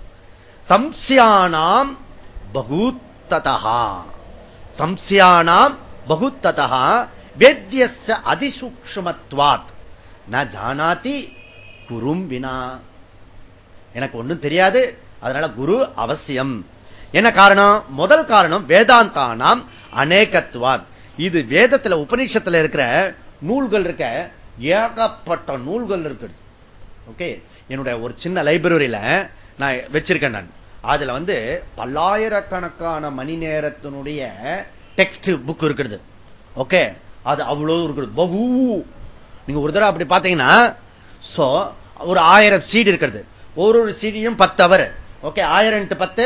சம்சியானாம் பகுத்ததா சம்சியானாம் பகுத்ததா வேத்திய அதிசூக்மத்வாத் நான் ஜானாதி குரும் வினா எனக்கு ஒண்ணும் தெரியாது. அதனால குரு அவசியம். என்ன காரணம்? முதல் காரணம் வேதாந்தானாம் அநேகத்துவாத். இது வேதத்துல உபநிஷத்துல இருக்கிற நூல்கள் இருக்க ஏகப்பட்ட நூல்கள் இருக்கு ஓகே என்னுடைய ஒரு சின்ன லைப்ரரியில நான் வச்சிருக்கேன் நான். அதுல வந்து பல்லாயிரக்கணக்கான மணி நேரத்தினுடைய டெக்ஸ்ட் புக் இருக்கிறது ஓகே அது அவ்வளவு இருக்குது. பகு நீங்க ஒரு தடவை அப்படி பார்த்தீங்கன்னா சோ ஒரு ஆயிரம் சீடு இருக்கிறது. ஒரு ஒரு சீடியும் பத்து அவர் ஓகே ஆயிரம் பத்து?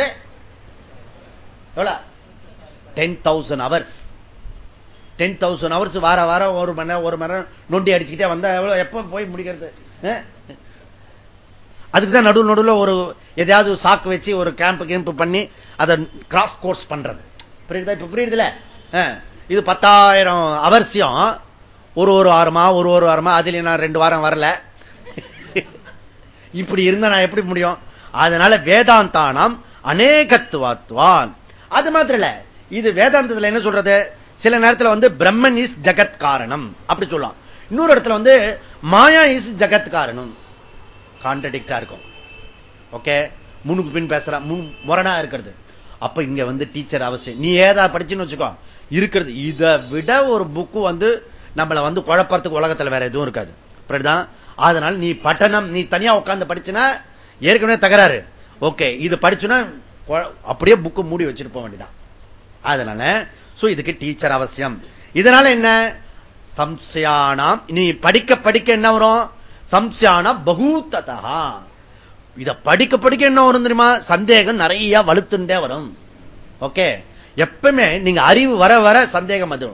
Ten thousand hours ten thousand hours வார வாரம் ஒரு மணி நேரம் ஒரு மணி நேரம் நொண்டி அடிச்சுக்கிட்டே வந்தா எவ்வளவு எப்ப போய் முடிக்கிறது? அதுக்கு தான் நடுவு நடுவில் ஒரு எதையாவது சாக்கு வச்சு ஒரு கேம்ப் கேம்ப் பண்ணி அதை கிராஸ் கோர்ஸ் பண்றது. புரியுதா? இப்ப புரியுதுல இது பத்தாயிரம் அவசியம். ஒரு ஒரு வாரமா ஒரு ஒரு வாரமா அதுல நான் ரெண்டு வாரம் வரல. இப்படி இருந்த நான் எப்படி முடியும்? அதனால வேதாந்தானாம் அநேகத்துவாத்வான் அது மாத்திரம் இல்ல இது வேதாந்தத்தில் என்ன சொல்றது? சில நேரத்தில் வந்து பிரம்மன் இஸ் ஜகத் காரணம். அப்படி சொல்லலாம். இன்னொரு இடத்துல வந்து மாயா இஸ் ஜகத் காரணம். கான்ட்ரடிக்டா இருக்கும். ஓகே முன்னுக்கு பின் பேசுற முரணா இருக்கிறது. அப்ப இங்க வந்து டீச்சர் அவசியம். நீ ஏதா படிச்சுன்னு வச்சுக்கோ. இருக்கிறது. இதை விட ஒரு புக்கு வந்து நம்மளை வந்து குழப்பறதுக்கு உலகத்தில் வேற எதுவும் இருக்காது. அதனால நீ பட்டணம் நீ தனியா உட்காந்து படிச்சுனா ஏற்கனவே தகராறு. ஓகே இது படிச்சுனா அப்படியே புக்கு மூடி வச்சுட்டு போக வேண்டியதான் அதனால இதுக்கு டீச்சர் அவசியம். இதனால என்ன? சம்சயானாம் நீ படிக்க படிக்க என்ன வரும்? சம்சயானா பகூத்ததா இத படிக்க படிக்க என்ன வரும் தெரியுமா? சந்தேகம் நிறைய வலுத்துண்டே வரும். ஓகே எப்பவுமே நீங்க அறிவு வர வர சந்தேகம் அது.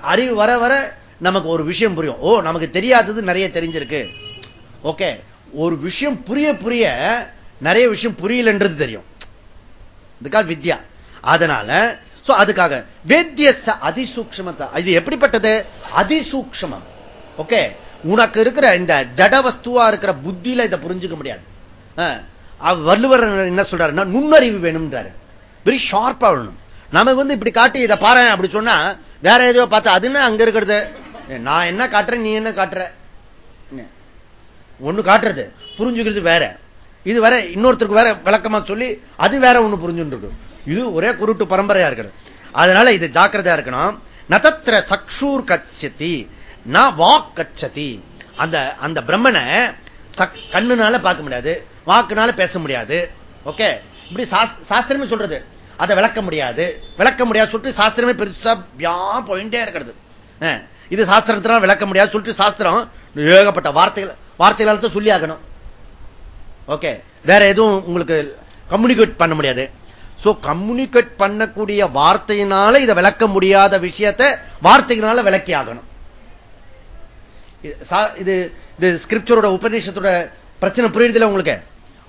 அறிவு வர வர நமக்கு ஒரு விஷயம் புரியும். ஓ நமக்கு தெரியாதது நிறைய தெரிஞ்சிருக்கு. ஓகே. ஒரு விஷயம் புரிய புரிய நிறைய விஷயம் புரியலன்றது தெரியும். இதுக்காக வித்யா. அதனால அதுக்காக வேத்திய அதிசூக்மத்தை இது எப்படிப்பட்டது? அதிசூக்மம் ஓகே. உனக்கு இருக்கிற இந்த ஜட வஸ்துவா இருக்கிற புத்தியில இதை புரிஞ்சுக்க முடியாது. வள்ளுவர் என்ன சொல்றாருன்னா நுண்ணறிவு வேணும்ன்றாரு. வெரி ஷார்ப்பா வரணும் நமக்கு வந்து இப்படி காட்டி இதை பாரு அப்படி சொன்னா வேற ஏதோ பார்த்தா அதுன்னு அங்க இருக்கிறது? நான் என்ன காட்டுறேன் நீ என்ன காட்டுற? ஒண்ணு காட்டுறது புரிஞ்சுக்கிறது வேற. இது வேற இன்னொருத்தருக்கு வேற விளக்கமா சொல்லி அது வேற ஒண்ணு புரிஞ்சுட்டு இது ஒரே குருட்டு பரம்பரையா இருக்கிறது. அதனால இது ஜாக்கிரதையா இருக்கணும். நதத்திர சக்ஷூர் கச்சதி நான் வாக் கச்சதி. அந்த அந்த பிரம்மனை கண்ணுனால பார்க்க முடியாது வாக்குனால பேச முடியாது. ஓகே? இப்படி சாஸ்திரமே சொல்றது. அதை விளக்க முடியாது. விளக்க முடியாது சொல்லிட்டு சாஸ்திரமே பெருசா போயிட்டே இருக்கிறது. இது சாஸ்திரத்தினால் விளக்க முடியாது சொல்லிட்டு சாஸ்திரம் ஏகப்பட்ட வார்த்தைகள் வார்த்தைகளால் சொல்லி ஆகணும். ஓகே வேற எதுவும் உங்களுக்கு கம்யூனிகேட் பண்ண முடியாது. சோ கம்யூனிகேட் பண்ணக்கூடிய வார்த்தையினால இதை விளக்க முடியாத விஷயத்தை வார்த்தைகளால விளக்கி ஆகணும். இது இது ஸ்கிரிப்சரோட உபநிஷத்தோட பிரச்சனை புரியுதுல உங்களுக்கு?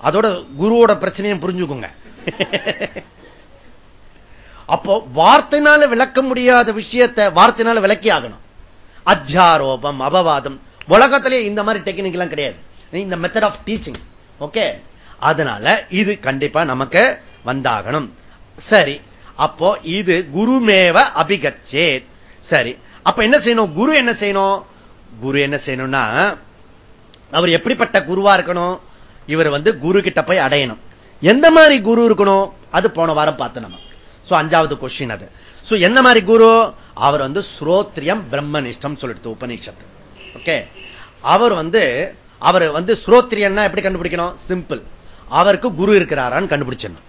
அதோட குருவோட பிரச்சனையும் புரிஞ்சுக்கோங்க. அப்போ வார்த்தைனால விளக்க முடியாத விஷயத்தை வார்த்தைனால விளக்கி ஆகணும். அத்தியாரோபம் அபவாதம். உலகத்திலே இந்த மாதிரி டெக்னிக் எல்லாம் கிடையாது. இந்த மெத்தட் ஆஃப் டீச்சிங் ஓகே அதனால இது கண்டிப்பா நமக்கு வந்தாகணும். சரி. அப்போ இது குருமேவ அபிகச்சே சரி. அப்ப என்ன செய்யணும்? குரு என்ன செய்யணும்? குரு என்ன செய்யணும்னா அவர் எப்படிப்பட்ட குருவா இருக்கணும்? இவர் வந்து குரு கிட்ட போய் அடையணும். எந்த மாதிரி குரு இருக்கணும்? அது போன வாரம் பார்த்து நம்ம. அஞ்சாவது கொஸ்டின் அது. என்ன மாதிரி குரு? அவர் வந்து ஸ்ரோத்ரியம் பிரம்மனிஷ்டம் சொல்லிட்டு உபநிஷத்து. ஓகே? அவர் வந்து அவர் வந்து ஸ்ரோத்ரியன்னா எப்படி கண்டுபிடிக்கணும்? சிம்பிள் அவருக்கு குரு இருக்கிறாரான்னு கண்டுபிடிச்சிடணும்.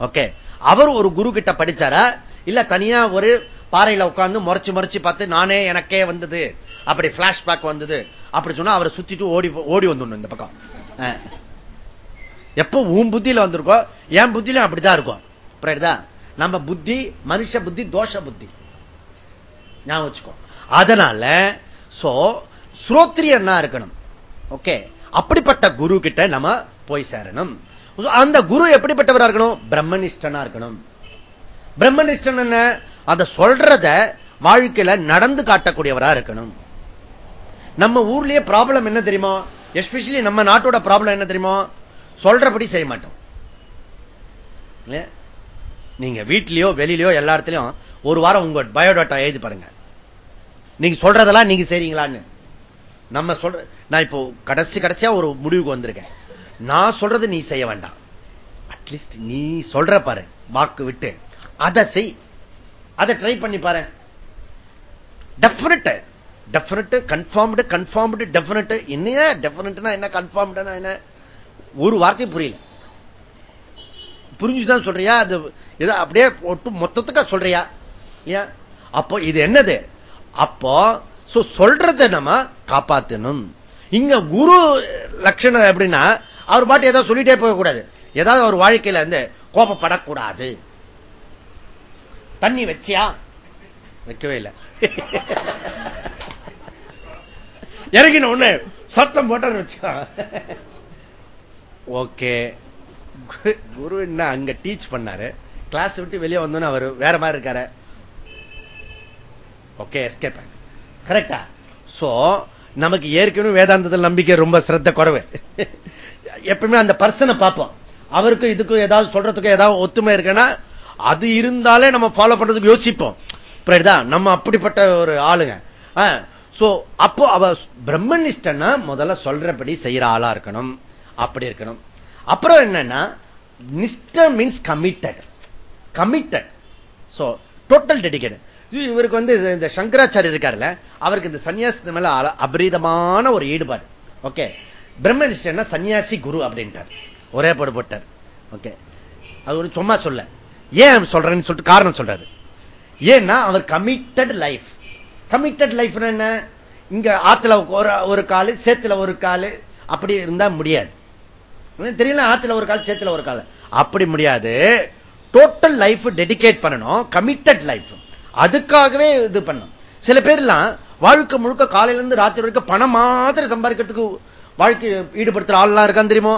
ஓகே? அவர் ஒரு குரு கிட்ட படிச்சாரா? இல்ல தனியா ஒரு பாறையில உட்கார்ந்து முறைச்சு முறைச்சு பார்த்து நானே எனக்கே வந்தது. அப்படி பிளாஷ்பேக் வந்தது. அப்படி சொன்னா அவரை சுத்திட்டு ஓடி ஓடி வந்துடணும் இந்த பக்கம். எப்ப உன் புத்தியில வந்திருக்கோ என் புத்தியிலும் அப்படிதான் இருக்கும். புரியுதா? நம்ம புத்தி மனுஷ புத்தி தோஷ புத்தி. ஞாபகம் வச்சுக்கோ. அதனால சோ ஸ்ரோத்ரியன்னா இருக்கணும்? ஓகே அப்படிப்பட்ட குரு கிட்ட நம்ம போய் சேரணும். அந்த குரு எப்படிப்பட்டவரா இருக்கணும்? பிரம்மனிஷ்டனா இருக்கணும். பிரம்மனிஷ்டன் என்ன? அந்த சொல்றத வாழ்க்கையில நடந்து காட்டக்கூடியவரா இருக்கணும். நம்ம ஊர்லயே ப்ராப்ளம் என்ன தெரியுமோ? எஸ்பெஷலி நம்ம நாட்டோட ப்ராப்ளம் என்ன தெரியுமோ? சொல்றபடி செய்ய மாட்டோம். நீங்க வீட்லயோ வெளியிலயோ எல்லா இடத்துலயும் ஒரு வாரம் உங்க பயோடாட்டா எழுதி பாருங்க. நீங்க சொல்றதெல்லாம் நீங்க செய்றீங்களான்னு. நம்ம சொல்ற நான் இப்போ கடைசி கடைசியா ஒரு முடிவுக்கு வந்திருக்கேன். நான் சொல்றது நீ செய்ய வேண்டாம். அட்லீஸ்ட் நீ சொல்ற பாரு வாக்கு விட்டு. அதை செய். அதை ட்ரை பண்ணி பாரு. Definite definite confirmed confirmed definite என்ன டெபினட்னா என்ன கன்ஃபார்ம்டுனா என்ன? ஒரு வார்த்தை புரியல. புரிஞ்சுதான் சொல்றியா? அது அப்படியே ஒட்டு மொத்தத்துக்கா சொல்றியா? ஏன்? அப்போ இது என்னது? அப்போ சொல்றத நம்ம காப்பாத்தணும். இங்க குரு லட்சணம் எப்படின்னா அவர் பாட்டு ஏதாவது சொல்லிட்டே போகக்கூடாது. ஏதாவது அவர் வாழ்க்கையில இருந்து கோபப்படக்கூடாது. தண்ணி வச்சியா? வைக்கவே இல்லை. இறங்கின ஒண்ணு சத்தம் போட்டான்னு வச்சா ஓகே. குரு என்ன அங்க டீச் பண்ணாரு. கிளாஸ் விட்டு வெளியே வந்தோன்னு அவர் வேற மாதிரி இருக்காரு. ஓகே எஸ்கேப் கரெக்டா சோ நமக்கு ஏற்கனவே வேதாந்தத்தில் நம்பிக்கை ரொம்ப சிரத்த குறைவு. எப்பவுமே அந்த பர்சனை பார்ப்போம். அவருக்கும் இதுக்கும் ஏதாவது சொல்றதுக்கும் ஏதாவது ஒத்துமை இருக்குன்னா அது இருந்தாலே நம்ம ஃபாலோ பண்றதுக்கு யோசிப்போம். நம்ம அப்படிப்பட்ட ஒரு ஆளுங்க. சோ அப்போ அவ பிரம்மனிஷ்டன்னா முதல்ல சொல்றபடி செய்யற ஆளா இருக்கணும். அப்படி இருக்கணும். அப்புறம் என்னன்னா நிஷ்ட means committed committed so total dedicate இவருக்கு வந்து இந்த சங்கராச்சாரிய இருக்காருல்ல அவருக்கு இந்த சன்னியாசத்து மேல அபரீதமான ஒரு ஈடுபாடு. ஓகே பிரம்மனிஷ்டன்னா சன்னியாசி குரு அப்படின்ட்டார் ஒரே போடு போட்டார். ஓகே அது ஒரு சும்மா சொல்ல. ஏன் சொல்றேன்னு சொல்லிட்டு காரணம் சொல்றாரு. ஏன்னா அவர் கமிட்டட் லைஃப் கமிட்டட் லைஃப் என்ன? இங்க ஆத்துல ஒரு காலு சேத்துல ஒரு காலு அப்படி இருந்தா முடியாது. தெரியல ஆத்துல ஒரு கால் சேத்துல ஒரு கால். அப்படி முடியாது. டோட்டல் லைஃப் டெடிகேட் பண்ணணும். கமிட்டட் லைஃப் அதுக்காகவே இது பண்ணும் சில பேர்லாம் வாழ்க்கை முழுக்க காலையில இருந்து ராத்திரி வரைக்கும் பணம் மாத்திரம் சம்பாதிக்கிறதுக்கு வாழ்க்கை ஈடுபடுத்துற ஆள்லாம் இருக்கான் தெரியுமோ?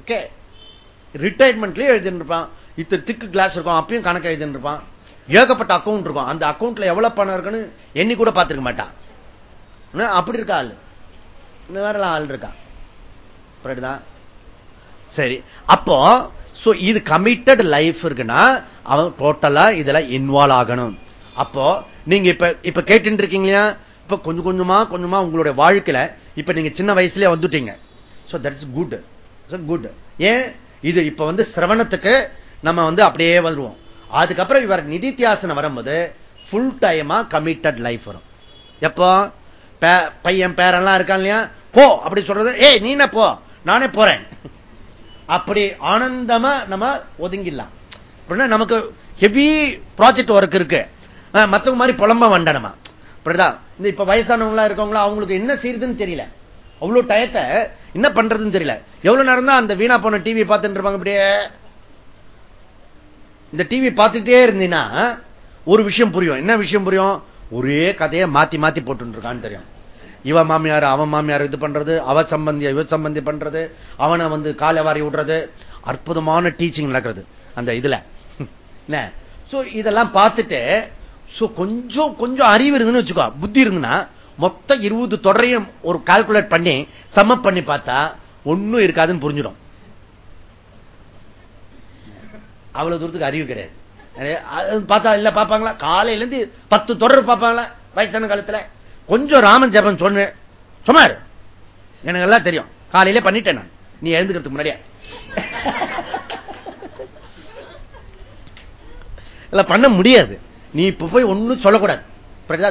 ஓகே ரிட்டையர்மெண்ட்லயும் எழுதிட்டு இருப்பான். இத்தனை திக்கு கிளாஸ் இருக்கும். அப்பயும் கணக்கு எழுதிட்டு இருப்பான். ஏகப்பட்ட அக்கௌண்ட் இருக்கும். அந்த அக்கௌண்ட்ல எவ்வளவு பணம் இருக்குன்னு எண்ணி கூட பார்த்துருக்க மாட்டான். அப்படி இருக்கா ஆள். இந்த மாதிரிலாம் ஆள் இருக்கான் அப்படிதான் சரி. அப்போ இது கமிட்டட் லைஃப் இருக்குன்னா அவன் டோட்டலா இதுல இன்வால்வ் ஆகணும். அப்போ நீங்க இப்ப இப்ப கேட்டு இருக்கீங்களா இப்ப கொஞ்சம் கொஞ்சமா கொஞ்சமா உங்களுடைய வாழ்க்கையில இப்ப நீங்க சின்ன வயசுலயே வந்துட்டீங்க. So that is good good ஏன்? இது இப்ப வந்து சிரவணத்துக்கு நம்ம வந்து அப்படியே வருவோம் அதுக்கப்புறம் இவர் நிதித்தியாசனம் வரும்போது ஃபுல் டைமா கமிட்டட் லைஃப் வரும். எப்போ? பையன் பேரெல்லாம் இருக்கான் இல்லையா போ அப்படி சொல்றது ஏய் நீ போ? நானே போறேன். அப்படி ஆனந்தமா நம்ம ஒதுங்கிடலாம். நமக்கு ஹெவி ப்ராஜெக்ட் ஒர்க் இருக்கு. மத்தவங்க மாதிரி புலம்ப வேண்டாம் அப்படிதான் இந்த இப்ப வயசானவங்களா இருக்கவங்களா அவங்களுக்கு என்ன செய்யுதுன்னு தெரியல. அவ்வளவு டயத்தை என்ன பண்றதுன்னு தெரியல. எவ்வளவு நேரம் தான் அந்த வீணா போன டிவி பார்த்துட்டு இருப்பாங்க அப்படியே இந்த டிவி பார்த்துட்டே இருந்தீங்கன்னா ஒரு விஷயம் புரியும். என்ன விஷயம் புரியும்? ஒரே கதையை மாத்தி மாத்தி போட்டு இருக்கான்னு தெரியும். இவ மாமியார் அவன் மாமியார் இது பண்றது அவ சம்பந்தி இவ சம்பந்தி பண்றது அவனை வந்து காலை வாரி விடுறது. அற்புதமான டீச்சிங் நடக்கிறது அந்த இதுல. இதெல்லாம் பார்த்துட்டு கொஞ்சம் கொஞ்சம் அறிவு இருந்துன்னு வச்சுக்கோ புத்தி இருந்துன்னா மொத்தம் இருபது தொடரையும் ஒரு கால்குலேட் பண்ணி சம பண்ணி பார்த்தா ஒன்னும் இருக்காதுன்னு புரிஞ்சிடும். அவ்வளவு தூரத்துக்கு அறிவு கிடையாது. பார்த்தா இல்ல பாப்பாங்களா காலையில இருந்து பத்து தொடர் பார்ப்பாங்களா? வயசான காலத்துல? கொஞ்சம் ராமன் ஜபம் சொன்னேன் சுமார் எனக்கு எல்லாம் தெரியும். காலையில பண்ணிட்டேன் நான். நீ எழுந்துக்கிறதுக்கு முன்னாடியே. இல்ல பண்ண முடியாது. நீ இப்ப போய் ஒன்னும் சொல்லக்கூடாது.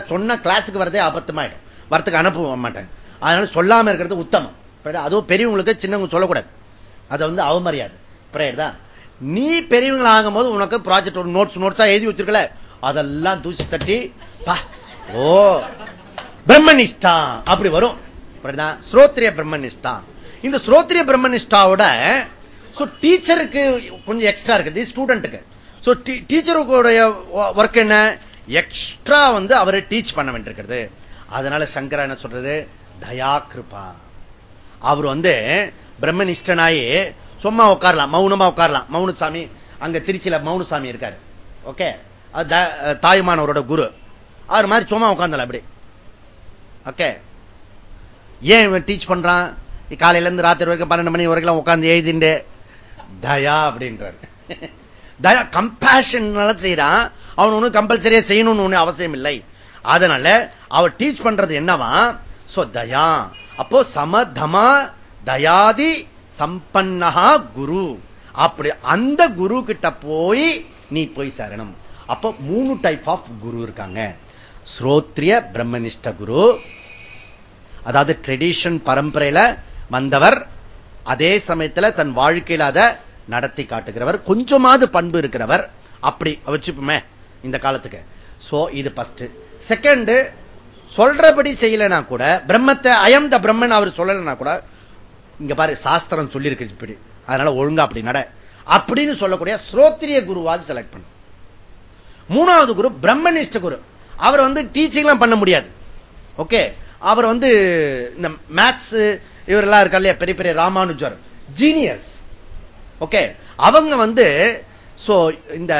சொன்ன கிளாஸுக்கு வரதே அபத்தமாயிடும் வரத்துக்கு அனுப்ப மாட்டேன். அதனால சொல்லாம இருக்கிறது உத்தமம். அதுவும் பெரியவங்களுக்கு சின்னவங்க சொல்லக்கூடாது. அதை வந்து அவமரியாது. தான். நீ பெரியவங்களை ஆகும் போது உனக்கு ப்ராஜெக்ட் ஒரு நோட்ஸ் நோட்ஸா எழுதி வச்சிருக்கல. அதெல்லாம் தூசி தட்டி ஓ. பிரம்மனிஷ்டா அப்படி வரும். ஸ்ரோத்ரிய பிரம்மனிஷ்டா இந்த ஸ்ரோத்ரிய பிரம்மனிஷ்டாவோட டீச்சருக்கு கொஞ்சம் எக்ஸ்ட்ரா இருக்குது ஸ்டூடெண்ட்டுக்கு டீச்சருடைய ஒர்க் என்ன? எக்ஸ்ட்ரா வந்து அவரை டீச் பண்ண வேண்டியிருக்கிறது. அதனால சங்கரா என்ன சொல்றது? தயா கிருபா. அவர் வந்து பிரம்மனிஷ்டனாயே சும்மா உட்காரலாம் மௌனமா உட்காரலாம். மௌனசாமி அங்க திருச்சியில மௌனசாமி இருக்காரு. ஓகே தாயுமானவரோட குரு. அவர் மாதிரி சும்மா உட்கார்ந்தல அப்படி. ஓகே. ஏன் இவன் டீச் பண்றான்? காலையில இருந்து ராத்திரி வரைக்கும் பன்னெண்டு மணி வரைக்கும் உட்காந்து எழுதிண்டு. தயா அப்படின்றார். தயா கம்பேஷன் செய்யறான் அவன் ஒண்ணு கம்பல்சரியா செய்யணும்னு ஒண்ணு அவசியம் இல்லை. அதனால அவர் டீச் பண்றது என்னவா? சோ தயா. அப்போ சமதமா தயாதி சம்பன்னகா குரு. அப்படி அந்த குரு கிட்ட போய் நீ போய் சேரணும். அப்ப மூணு டைப் ஆஃப் குரு இருக்காங்க. ஸ்ரோத்ரிய பிரம்மனிஷ்ட குரு அதாவது ட்ரெடிஷன் பரம்பரையில வந்தவர் அதே சமயத்தில் தன் வாழ்க்கையில் அதை நடத்தி காட்டுகிறவர் கொஞ்சமாவது பண்பு இருக்கிறவர் அப்படி வச்சுப்போமே இந்த காலத்துக்கு. சோ இது பஸ்ட் செகண்ட் சொல்றபடி செய்யலனா கூட பிரம்மத்தை அயம் த பிரம்மன் அவர் சொல்லலைன்னா கூட இங்க பாரு சாஸ்திரம் சொல்லியிருக்கு இப்படி. அதனால ஒழுங்கா அப்படி நட. அப்படின்னு சொல்லக்கூடிய ஸ்ரோத்திரிய குருவாது செலக்ட் பண்ண. மூணாவது குரு பிரம்மனிஷ்ட குரு. அவர் வந்து டீச்சிங் எல்லாம் பண்ண முடியாது. ஓகே அவர் வந்து இந்த மேத்ஸ் இவரெல்லாம் இருக்கா இல்லையா? பெரிய பெரிய ராமானுஜர். ஜீனியர்ஸ் ஓகே அவங்க வந்து இந்த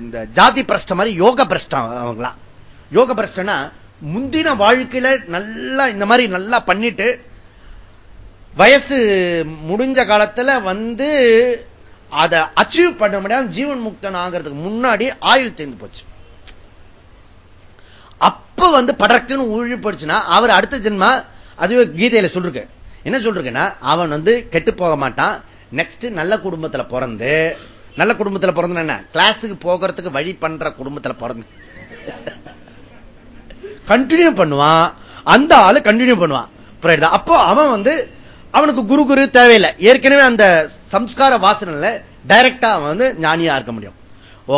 இந்த ஜாதி பிரஷ்டம் மாதிரி யோக பிரஷ்டம் அவங்களாம் யோக பிரஷ்டம்னா முந்தின வாழ்க்கையில நல்லா இந்த மாதிரி நல்லா பண்ணிட்டு வயசு முடிஞ்ச காலத்துல வந்து அதை அச்சீவ் பண்ண முடியாம ஜீவன் முக்தன் ஆகிறதுக்கு முன்னாடி ஆயுள் தேர்ந்து போச்சு. அப்ப வந்து படக்குன்னு ஊழி போடுச்சுன்னா அவர் அடுத்த ஜென்மா அதுவே கீதையில சொல்லிருக்கு என்ன சொல்றேன்னா அவன் வந்து கெட்டு போக மாட்டான். நெக்ஸ்ட் நல்ல குடும்பத்துல பிறந்து நல்ல குடும்பத்துல பிறந்து என்ன? கிளாஸுக்கு போகிறதுக்கு வழி பண்ற குடும்பத்துல பிறந்து. கண்டினியூ பண்ணுவான். அந்த ஆளு கண்டினியூ பண்ணுவான். அப்போ அவன் வந்து அவனுக்கு குரு குரு தேவையில்லை. ஏற்கனவே அந்த சம்ஸ்கார வாசனில் டைரக்டா அவன் வந்து ஞானியா இருக்க முடியும்.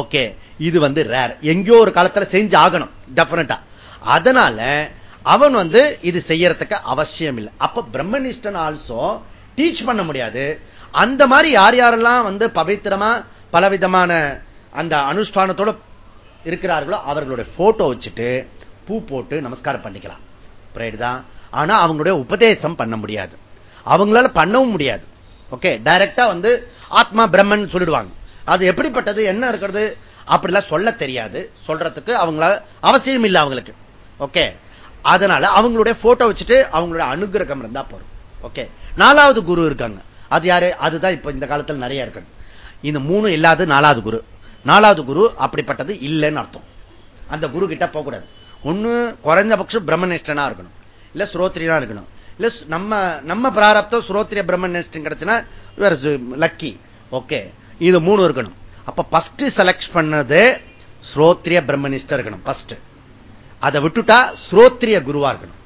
ஓகே இது வந்து ரேர் எங்கேயோ ஒரு காலத்துல செஞ்சு ஆகணும் டெபினட்டா அதனால அவன் வந்து இது செய்யறதுக்கு அவசியம் இல்லை அப்ப பிரம்மனிஷ்டன் ஆல்சோ டீச் பண்ண முடியாது. அந்த மாதிரி யார் யாரெல்லாம் வந்து பவித்திரமா பலவிதமான அந்த அனுஷ்டானத்தோட இருக்கிறார்களோ அவர்களுடைய போட்டோ வச்சுட்டு பூ போட்டு நமஸ்காரம் பண்ணிக்கலாம். தான்? ஆனா அவங்களுடைய உபதேசம் பண்ண முடியாது. அவங்களால பண்ணவும் முடியாது. ஓகே டைரக்டா வந்து ஆத்மா பிரம்மன் சொல்லிடுவாங்க. அது எப்படிப்பட்டது என்ன இருக்கிறது அப்படிலாம் சொல்ல தெரியாது. சொல்றதுக்கு அவங்கள அவசியம் இல்லை அவங்களுக்கு. ஓகே? அதனால அவங்களுடைய போட்டோ வச்சுட்டு அவங்களுடைய அனுகிரகம் இருந்தா போறோம் ஓகே? நாலாவது குரு இருக்காங்க. அது யாரு? அதுதான் இப்ப இந்த காலத்தில் நிறைய இருக்கு. இந்த மூணு இல்லாத நாலாவது குரு. நாலாவது குரு அப்படிப்பட்டது இல்லைன்னு அர்த்தம். அந்த குரு கிட்ட போகக்கூடாது ஒண்ணு குறைஞ்சபட்சம் பிரம்மனிஷ்டனா இருக்கணும். இல்ல ஸ்ரோத்ரியனா இருக்கணும். இல்ல நம்ம நம்ம பிராரப்தம் ஸ்ரோத்ரிய பிரம்மனிஷ்டம் கிடைச்சுன்னா லக்கி. ஓகே? இது மூணு இருக்கணும். அப்ப பஸ்ட் செலக்ட் பண்ணது ஸ்ரோத்ரிய பிரம்மனிஷ்ட இருக்கணும் பஸ்ட் அதை விட்டுட்டா ஸ்ரோத்ரிய குருவா இருக்கணும்.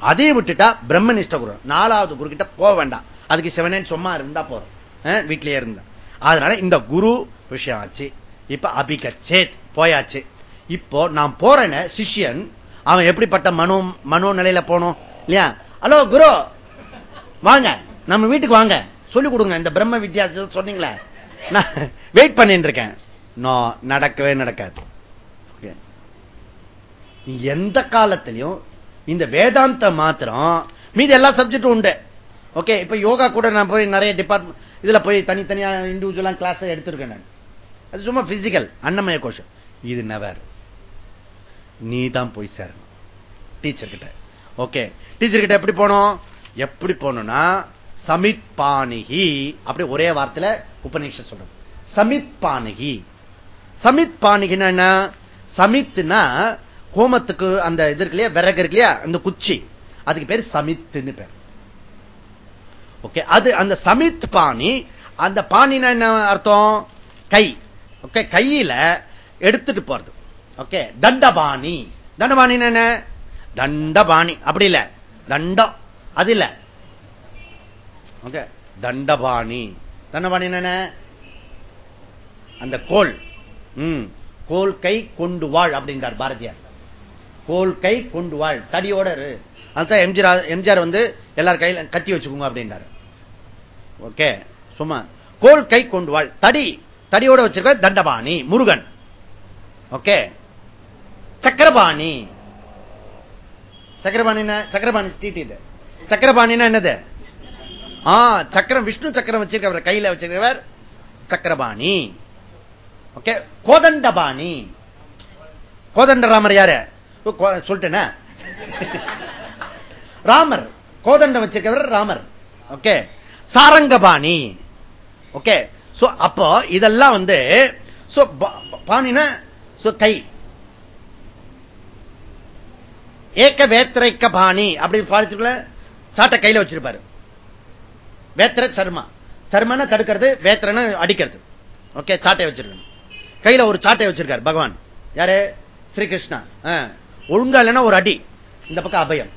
அதையும் விட்டுட்டா பிரம்மனிஷ்ட குரு. நாலாவது குரு கிட்ட போக வேண்டாம். அதுக்கு சிவனேன் சும்மா இருந்தா போறோம் வீட்லயே இருந்தா. அதனால இந்த குரு விஷயம் ஆச்சு. இப்ப அபிகச்சேத் போயாச்சு. இப்போ நான் போறேன சிஷியன் அவன் எப்படிப்பட்ட மனோ மனோ நிலையில போனோம் இல்லையா? ஹலோ குரு! வாங்க. நம்ம வீட்டுக்கு வாங்க. சொல்லிக் கொடுங்க. இந்த பிரம்ம வித்யா சொன்னீங்களே. நான் வெயிட் பண்ணிட்டு இருக்கேன். நடக்கவே நடக்காது. எந்த காலத்திலையும் இந்த வேதாந்த மாத்திரம் மீது எல்லா சப்ஜெக்டும் உண்டு. ஓகே இப்ப யோகா கூட நான் போய் நிறைய டிபார்ட்மெண்ட் இதுல போய் தனித்தனியா இண்டிவிஜுவலா கிளாஸ் எடுத்திருக்கேன் அது சும்மா பிசிக்கல் அன்னமய கோஷம். இது நவர் நீ தான் போய் சேரணும். டீச்சர் கிட்ட. ஓகே டீச்சர் கிட்ட எப்படி போனோம்? எப்படி போனோம்னா சமித் பாணிகி அப்படி ஒரே வார்த்தையில உபநிஷம் சொல்றோம். சமித் பாணிகி சமித் பாணிகினா என்ன? சமித்னா கோமத்துக்கு அந்த இது இருக்கு இல்லையா விறகு இருக்கு இல்லையா அந்த குச்சி. அதுக்கு பேர் சமித்துன்னு பேர். ஓகே அது அந்த சமித் பாணி அந்த பாணினா என்ன அர்த்தம்? கை. ஓகே கையில எடுத்துட்டு போறது. ஓகே தண்டபாணி. தண்டபாணி என்ன? தண்டபாணி. அப்படி இல்ல. தண்டம். அது இல்ல. ஓகே தண்டபாணி. தண்டபாணி என்ன? அந்த கோல். கோல் கை கொண்டு வாழ் அப்படின்றார் பாரதியார். கோல் கை கொண்டு வாழ். தடியோட அதுதான் எம்ஜிஆர் எம்ஜிஆர் வந்து எல்லார் கையில கத்தி வச்சுக்கோங்க அப்படின்றாரு. ஓகே சும்மா. கோல் கை கொண்டு வாழ். தடி. தடியோட வச்சிருக்க தண்டபாணி முருகன். ஓகே. சக்கரபாணி. சக்கரபாணி சக்கரபாணி ஸ்ட்ரீட் இது. சக்கரபாணினா என்னது? ஆ சக்கரம் விஷ்ணு சக்கரம் வச்சிருக்கவர் கையில வச்சிருக்கவர் சக்கரபாணி. ஓகே கோதண்டபாணி. கோதண்டராமர் யாரு? சொல்லிட்டேன? ராமர். கோதண்டம் வச்சிருக்கவர் ராமர். ஓகே. சாரங்கபாணி. ஓகே. அப்போ இதெல்லாம் வந்து பாணின கை. ஏக்க வேத்திரைக்க பாணி. அப்படின்னு பாடிச்சுக்கல? சாட்டை கையில வச்சிருப்பாரு. வேத்திர சர்மா. சர்மனை தடுக்கிறது வேத்திரனை அடிக்கிறது. ஓகே சாட்டை வச்சிருக்கணும். கையில ஒரு சாட்டை வச்சிருக்காரு பகவான். யாரு? ஸ்ரீகிருஷ்ணா. ஒழுங்கா இல்லைன்னா ஒரு அடி. இந்த பக்கம் அபயம்.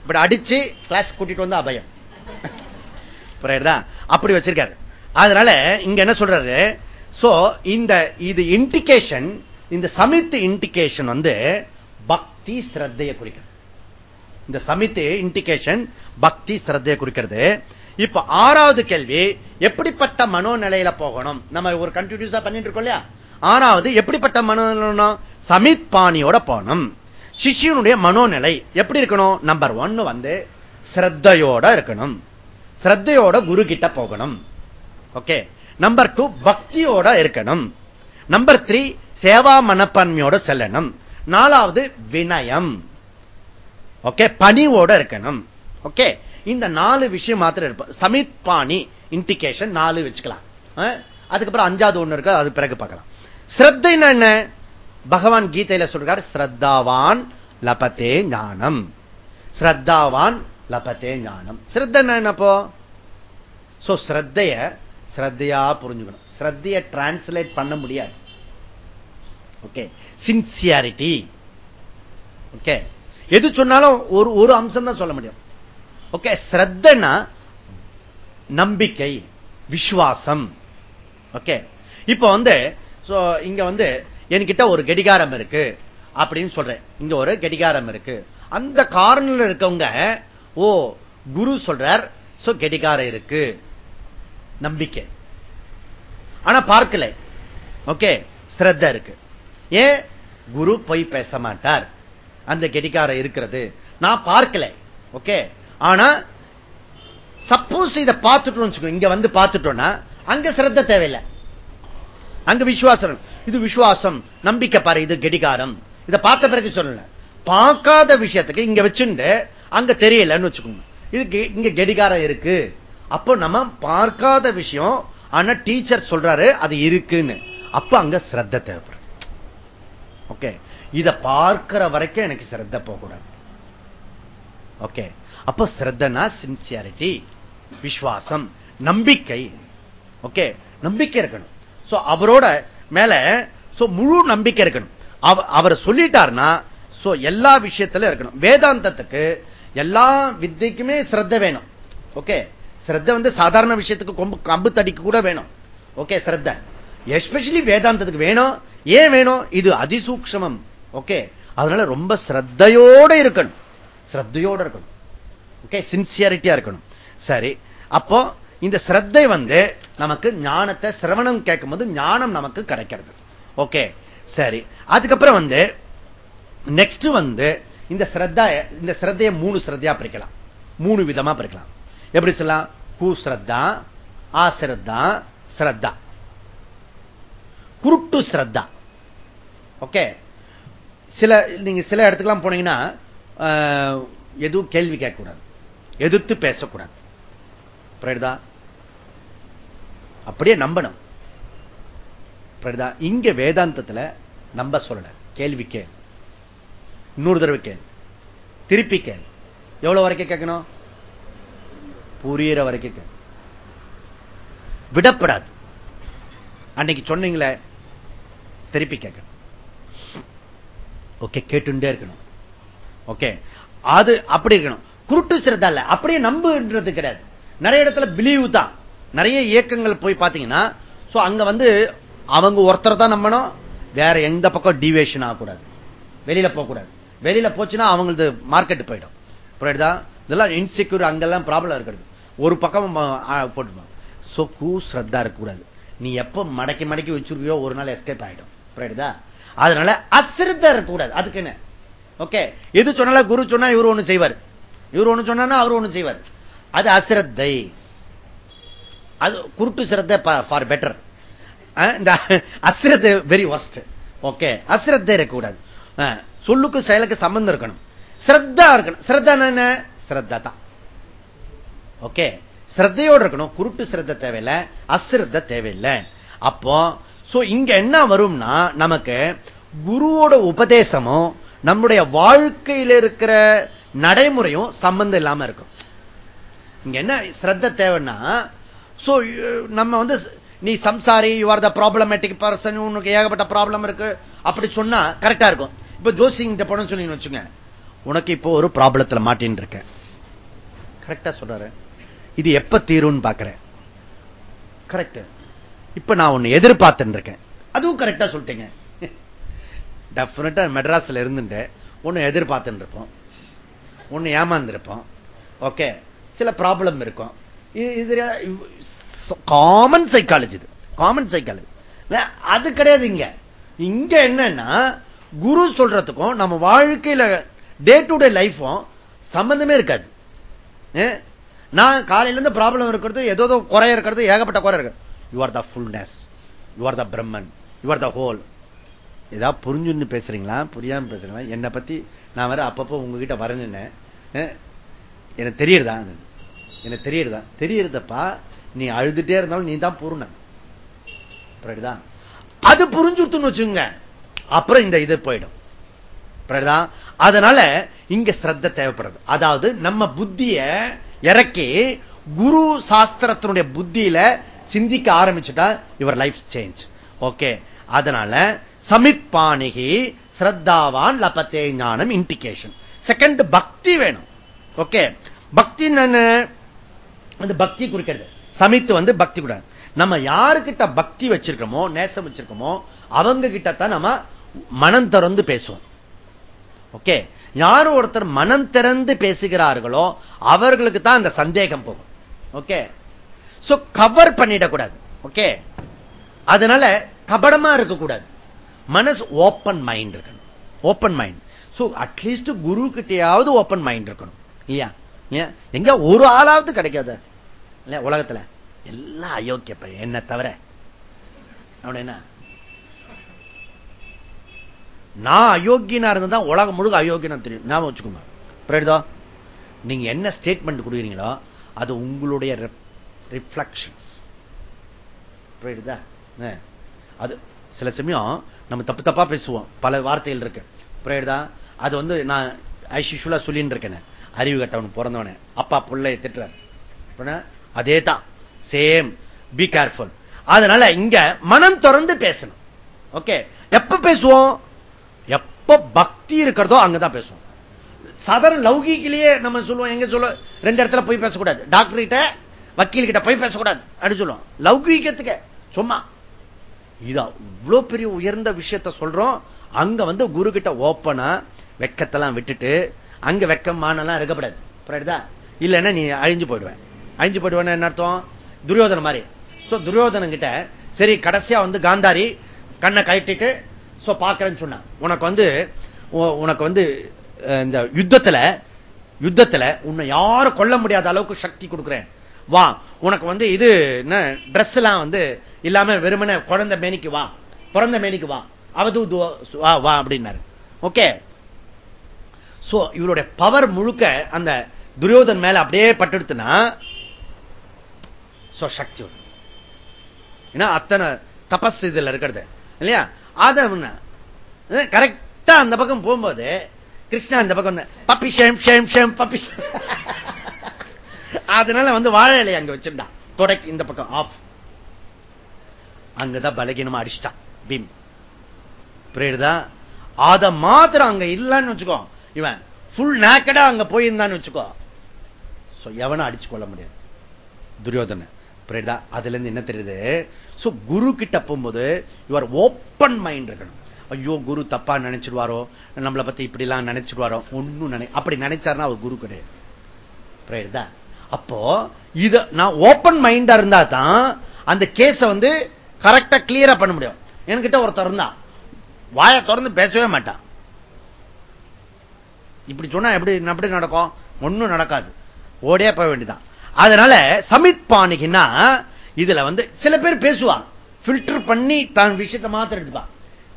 இப்படி அடிச்சு கிளாஸ் கூட்டிட்டு வந்து அபயம். அப்படி வச்சிருக்காரு. அதனால இங்க என்ன சொல்றாரு? சோ இந்த இது இண்டிகேஷன் இந்த சமித்து இண்டிகேஷன் வந்து பக்தி ஸ்ரத்தைய குறிக்கிறது. இந்த சமித்து இண்டிகேஷன் பக்தி ஸ்ரத்தைய குறிக்கிறது. இப்ப ஆறாவது கேள்வி எப்படிப்பட்ட மனோநிலையில போகணும்? நம்ம ஒரு கண்டினியூஸா பண்ணிட்டு இருக்கோம் இல்லையா? ஆறாவது எப்படிப்பட்ட மனோ சமித் பாணியோட போகணும் சிஷியனுடைய மனோநிலை எப்படி இருக்கணும்? நம்பர் ஒன்னு வந்து ஸ்ரத்தையோட இருக்கணும். ஸ்ரத்தையோட குரு கிட்ட போகணும். ஓகே நம்பர் டூ பக்தியோட இருக்கணும். நம்பர் த்ரீ சேவா மனப்பான்மையோட செல்லணும். நாலாவது வினயம். ஓகே பணிவோட இருக்கணும். ஓகே இந்த நாலு விஷயம் மாத்திரம் இருப்போம் சமித் பாணி இண்டிகேஷன் நாலு வச்சுக்கலாம். அதுக்கப்புறம் அஞ்சாவது ஒண்ணு இருக்கு அது பிறகு பார்க்கலாம். ஸ்ரத்தைன்னா என்ன? பகவான் கீதையில சொல்றார் ஸ்ரத்தாவான் லபத்தே ஞானம். ஸ்ரத்தாவான் லபத்தே ஞானம். ஸ்ரத்த என்னப்போ சோ ஸ்ரத்தைய ஸ்ரத்தையா புரிஞ்சுக்கணும். ஸ்ரத்தைய டிரான்ஸ்லேட் பண்ண முடியாது. ஓகே சின்சியாரிட்டி ஓகே எது சொன்னாலும் ஒரு ஒரு அம்சம் தான் சொல்ல முடியும். ஓகே ஸ்ரத்தனா நம்பிக்கை விசுவாசம். ஓகே இப்ப வந்து சோ இங்க வந்து என்கிட்ட ஒரு கடிகாரம் இருக்கு அப்படின்னு சொல்றேன். இங்க ஒரு கடிகாரம் இருக்கு. அந்த காரணம் இருக்கவங்க ஓ குரு சொல்றார் சோ கடிகாரம் இருக்கு. நம்பிக்கை. ஆனா பார்க்கல. ஓகே ஸ்ரத்த இருக்கு. ஏன்? குரு போய் பேச மாட்டார். அந்த கெடிகாரம் இருக்கிறது. நான் பார்க்கல. ஓகே ஆனா சப்போஸ் இதை பார்த்துட்டோம் இங்க வந்து பார்த்துட்டோம்னா அங்க சிரத்த தேவையில்லை. அங்க விசுவாசம். இது விசுவாசம். நம்பிக்கை பாரு இது கெடிகாரம். இதை பார்த்த பிறகு சொல்லல. பார்க்காத விஷயத்துக்கு இங்க வச்சுட்டு அங்க தெரியலன்னு வச்சுக்கோங்க. இது இங்க கெடிகாரம் இருக்கு. அப்போ நம்ம பார்க்காத விஷயம் ஆனா டீச்சர் சொல்றாரு அது இருக்குன்னு. அப்ப அங்க சிரத்த தேவைப்படும். ஓகே. இத பார்க்கிற வரைக்கும் எனக்கு சிரத்த போகக்கூடாது. ஓகே. அப்ப சிரத்தனா சின்சியாரிட்டி விஸ்வாசம் நம்பிக்கை. ஓகே. நம்பிக்கை இருக்கணும். அவரோட மேல முழு நம்பிக்கை இருக்கணும். அவர் சொல்லிட்டார்னா எல்லா விஷயத்திலும் இருக்கணும். வேதாந்தத்துக்கு எல்லா வித்தைக்குமே சிரத்த வேணும். ஓகே சிரத்த வந்து சாதாரண விஷயத்துக்கு கொம்பு கம்பு தடிக்கு கூட வேணும். ஓகே சிரத்த. எஸ்பெஷலி வேதாந்தத்துக்கு வேணும். ஏன் வேணும்? இது அதிசூக்ஷமம். ஓகே அதனால ரொம்ப சிரத்தையோட இருக்கணும். சிரத்தையோட இருக்கணும். ஓகே சின்சியாரிட்டியா இருக்கணும். சரி. அப்போ இந்த சிரத்தை வந்து நமக்கு ஞானத்தை சிரவணம் கேட்கும் போது ஞானம் நமக்கு கிடைக்கிறது. ஓகே சரி. அதுக்கப்புறம் வந்து நெக்ஸ்ட் வந்து இந்த சிரத்தா இந்த சிரத்தையை மூணு சிரத்தையா பிரிக்கலாம். மூணு விதமா பிரிக்கலாம். எப்படி சொல்லலாம்? கூஸ்ரத்தா ஆசிரத்தா ஸ்ரத்தா குருட்டு ஸ்ரத்தா. ஓகே சில நீங்க சில இடத்துக்கெல்லாம் போனீங்கன்னா எதுவும் கேள்வி கேட்கக்கூடாது. எதிர்த்து பேசக்கூடாது. புரியுதா? அப்படியே நம்பணும். இங்க வேதாந்தத்துல நம்ப சொல்லல. கேள்வி கேள். இன்னொரு தடவை கேள். திருப்பி கேள். எவ்வளவு வரைக்கும் கேட்கணும்? புரியிற வரைக்கும் கேள். விடப்படாது. அன்னைக்கு சொன்னீங்களே திருப்பி கேட்கணும். ஓகே கேட்டுட்டே இருக்கணும். ஓகே அது அப்படி இருக்கணும். குருட்டு சிறதா இல்ல அப்படியே நம்புன்றது கிடையாது. நிறைய இடத்துல பிலீவ் தான். நிறைய இயக்கங்கள் போய் பாத்தீங்கன்னா அங்க வந்து அவங்க ஒருத்தர் தான் நம்பணும் வேற எந்த பக்கம் டிவேஷன் ஆகக்கூடாது. வெளியில போகக்கூடாது. வெளியில போச்சுன்னா அவங்களது மார்க்கெட் போயிடும். புரியுதா? இதெல்லாம் இன்செக்யூர் அங்கெல்லாம் ப்ராப்ளம் இருக்கிறது. ஒரு பக்கம் போட்டுருவாங்க ஸோ கூ ஸ்ரத்தா இருக்கக்கூடாது. நீ எப்ப மடக்கி மடக்கி வச்சிருக்கியோ ஒரு நாள் எஸ்கேப் ஆயிடும். புரியுதா? அதனால அசிரத்தா இருக்கக்கூடாது. அதுக்கு என்ன? ஓகே எது சொன்னாலும் குரு சொன்னா இவர் ஒண்ணு செய்வார். இவர் ஒண்ணு சொன்னா அவர் ஒண்ணு செய்வார். அது அசிரத்தை. அது குருட்டு சிரத்தை ஃபார் பெட்டர் இந்த அசிரத்தை வெரி ஒஸ்ட் ஓகே அசிரத்தை இருக்கக்கூடாது. சொல்லுக்கு செயலுக்கு சம்பந்தம் இருக்கணும். ஸ்ரத்தா இருக்கணும். ஸ்ரத்தா என்ன? ஸ்ரத்தா தான். ஓகே ஸ்ரத்தையோடு இருக்கணும். குருட்டு சிரத்த தேவையில்லை அசிரத்த தேவையில்லை. அப்போ இங்க என்ன வரும்னா நமக்கு குருவோட உபதேசமும் நம்முடைய வாழ்க்கையில் இருக்கிற நடைமுறையும் சம்பந்தம் இல்லாம இருக்கும். இங்க என்ன ஸ்ரத்த தேவைன்னா நம்ம வந்து நீ சம்சாரி you are the problematic person உனக்கு ஏகப்பட்ட ப்ராப்ளம் இருக்கு. அப்படி சொன்னா கரெக்டா இருக்கும். இப்ப ஜோசிங்கிட்ட போன சொன்னீங்கன்னு வச்சுங்க உனக்கு இப்போ ஒரு ப்ராப்ளத்துல மாட்டின்னு இருக்க. கரெக்டா சொல்றாரு. இது எப்ப தீரும்னு பாக்குறேன். கரெக்ட் இப்ப நான் ஒன்னு எதிர்பார்த்துட்டு இருக்கேன். அதுவும் கரெக்டா சொல்லிட்டீங்க. டெபினட்டா மெட்ராஸ்ல இருந்துட்டு ஒன்னு எதிர்பார்த்துட்டு இருப்போம். ஒன்னு ஏமாந்துருப்போம். ஓகே சில ப்ராப்ளம் இருக்கும். இது காமன் சைக்காலஜி இது. காமன் சைக்காலஜி அது கிடையாது இங்க. இங்க என்னன்னா குரு சொல்றதுக்கும் நம்ம வாழ்க்கையில டே டு டே லைஃபும் சம்பந்தமே இருக்காது. நான் காலையில இருந்து ப்ராப்ளம் இருக்கிறது ஏதோ குறைய இருக்கிறது ஏகப்பட்ட குறை இருக்கு. You are the fullness you are the Brahman you are the whole ஏதாவது புரிஞ்சுன்னு பேசுறீங்களா? புரியாம பேசுறீங்களா? என்னை பத்தி நான் வேற அப்பப்போ உங்ககிட்ட வரேன்னு எனக்கு தெரியுறதா? எனக்கு தெரியுறதா? தெரியுறதப்பா நீ அழுதுட்டே இருந்தாலும் நீ தான் பூர்ணன் அது புரிஞ்சுட்டுன்னு வச்சுங்க அப்புறம் இந்த இது போயிடும். அதனால இங்க ஸ்ரத்த தேவைப்படுறது அதாவது நம்ம புத்திய இறக்கி குரு சாஸ்திரத்தினுடைய புத்தியில சிந்திக்க ஆரம்பிச்சுட்டா இவர் லைஃப் சேஞ்ச் ஓகே அதனால சமித் பாணிகி ஸ்ரத்தாவான் லபத்தே ஞானம் இண்டிகேஷன் செகண்ட் பக்தி வேணும். ஓகே பக்தி அந்த பக்தி குறிக்கிறது. சமித்து வந்து பக்தி கூட. நம்ம யாருக்கிட்ட பக்தி வச்சிருக்கோமோ நேசம் வச்சிருக்கோமோ அவங்க கிட்ட தான் நம்ம மனம் திறந்து பேசுவோம். ஓகே? யார் ஒருத்தர் மனம் திறந்து பேசுகிறார்களோ அவர்களுக்கு தான் அந்த சந்தேகம் போகும். ஓகே? கவர் பண்ணிடக்கூடாது. ஓகே? அதனால கபடமா இருக்கக்கூடாது. மனசு ஓப்பன் மைண்ட் இருக்கணும். Open mind so at least குரு கிட்டையாவது ஓப்பன் மைண்ட் இருக்கணும். இல்லையா? எங்க ஒரு ஆளாவது கிடைக்காது? இல்ல உலகத்துல. எல்லாம் அயோக்கிய என்ன தவிர. அப்படின்னா நான் அயோக்கியனா இருந்தா உலகம் முழுக்க அயோக்கியனா தெரியும். ஞாபகம் வச்சுக்கோங்க. புரியுதா? நீங்க என்ன ஸ்டேட்மெண்ட் கொடுக்குறீங்களோ அது உங்களுடைய ரிஃப்ளக்ஷன்ஸ் புரியுதா? அது சில சமயம் நம்ம தப்பு தப்பா பேசுவோம். பல வார்த்தைகள் இருக்கு. புரியுதா? அது வந்து நான் ஐஷுஷுலா சொல்லின்னு இருக்கேன். அறிவு கட்டவன் பிறந்தவன. அப்பா பிள்ளைய திட்டுறாரு. அதே தான் சேம் பி கேர்ஃபுல் அதனால இங்க மனம் திறந்து பேசணும். ஓகே எப்ப பேசுவோம்? எப்ப பக்தி இருக்கிறதோ அங்கதான் பேசுவோம். சாதாரண லௌகிக்கிலேயே நம்ம சொல்லுவோம் எங்க சொல்லுவோம்? ரெண்டு இடத்துல போய் பேசக்கூடாது. டாக்டர் கிட்ட வக்கீல் கிட்ட போய் பேசக்கூடாது. அப்படின்னு சொல்லுவோம். லௌகிக்கத்துக்கு சும்மா. இதா இவ்வளவு பெரிய உயர்ந்த விஷயத்த சொல்றோம். அங்க வந்து குரு கிட்ட ஓப்பனா வெக்கத்தெல்லாம் விட்டுட்டு அங்க மானெல்லாம் இருக்கப்படாது. புரியுதா? இல்லைன்னா நீ அழிஞ்சு போயிடுவேன். அழிஞ்சு போயிடுவேன் என்ன அர்த்தம்? துரியோதன மாதிரி. சோ துரியோதனன் கிட்ட சரி கடைசியா வந்து காந்தாரி கண்ணை கட்டிட்டு சோ பாக்குறேன்னு சொன்னான். உனக்கு வந்து உனக்கு வந்து இந்த யுத்தத்துல யுத்தத்துல உன்னை யாரும் கொல்ல முடியாத அளவுக்கு சக்தி கொடுக்குறேன். வா உனக்கு வந்து இது என்ன ட்ரெஸ் எல்லாம் வந்து இல்லாம வெறுமன குழந்தை மேனிக்கு வா. பிறந்த மேனிக்கு வா. அவதூ வா வா அப்படின்னாரு. ஓகே சோ இவருடைய பவர் முழுக்க அந்த துரியோதன் மேல அப்படியே பட்டெடுத்துனா சக்தி ஏன்னா அத்தனை தபஸ் இதுல இருக்கிறது. இல்லையா? அத கரெக்டா அந்த பக்கம் போகும்போது கிருஷ்ணா அந்த பக்கம் puppy shame shame shame puppy அதனால வந்து வாழை இலையை அங்க வச்சிருந்தான். தொடக்கி இந்த பக்கம் ஆஃப் அங்கதான் பலகீனமா அடிச்சிட்டான். பீம். புரியுதா? அத மாத்திரம் அங்க இல்லன்னு வச்சுக்கோ. இவன் ஃபுல் நேக்கடா அங்க போயிருந்தான்னு வச்சுக்கோ. எவனும் அடிச்சு கொள்ள முடியாது. துரியோதன புரியுதா? அதுல இருந்து என்ன தெரியுது? சோ குரு கிட்ட போகும்போது யுவர் ஓப்பன் மைண்ட் இருக்கணும். ஐயோ குரு தப்பா நினைச்சிடுவாரோ நம்மளை பத்தி இப்படி எல்லாம் நினைச்சிடுவாரோ ஒன்னும் நினை அப்படி நினைச்சாருன்னா அவர் குரு கிடையாது. புரியுதா? அப்போ இத நான் ஓப்பன் மைண்டா இருந்தா தான் அந்த கேஸ வந்து கரெக்டா கிளியரா பண்ண முடியும். என்கிட்ட ஒருத்தர் இருந்தான் வாய திறந்து பேசவே மாட்டான். இப்படி சொன்னா எப்படி எப்படி நடக்கும்? ஒன்னும் நடக்காது. ஓடே போக வேண்டியதான் அதனால சமித் பாணிகின்னா இதுல வந்து சில பேர் பேசுவான் பில்டர் பண்ணி தான் விஷயத்தை மாத்திர எடுத்துப்பான்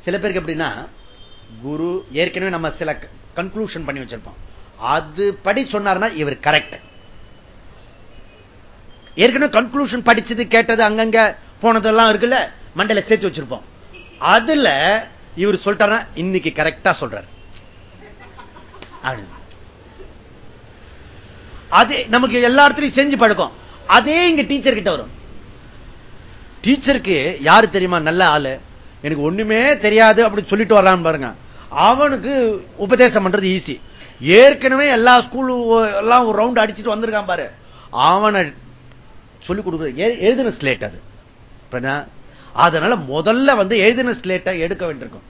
சில பேருக்கு எப்படின்னா குரு ஏற்கனவே நம்ம சில கன்க்ளூஷன் பண்ணி வச்சிருப்போம். அது படி சொன்னார்னா இவர் கரெக்ட் ஏற்கனவே கன்க்ளூஷன் படிச்சது கேட்டது அங்கங்க போனதெல்லாம் இருக்குல்ல மண்டல சேர்த்து வச்சிருப்போம். அதுல இவர் சொல்லிட்டாருன்னா இன்னைக்கு கரெக்டா சொல்றாரு. அது நமக்கு எல்லா இடத்துலையும் செஞ்சு பழக்கம். அதே இங்க டீச்சர் கிட்ட வரும். டீச்சருக்கு யாரு தெரியுமா? நல்ல ஆளு. எனக்கு ஒண்ணுமே தெரியாது அப்படின்னு சொல்லிட்டு வரலான்னு பாருங்க. அவனுக்கு உபதேசம் பண்றது ஈஸி ஏற்கனவே எல்லா ஸ்கூல் எல்லாம் ஒரு ரவுண்ட் அடிச்சுட்டு வந்திருக்கான் பாரு. அவனை சொல்லிக் கொடுக்குறது. எழுதின ஸ்லேட் அது. அதனால முதல்ல வந்து எழுதின ஸ்லேட்டை எடுக்க வேண்டியிருக்கும்.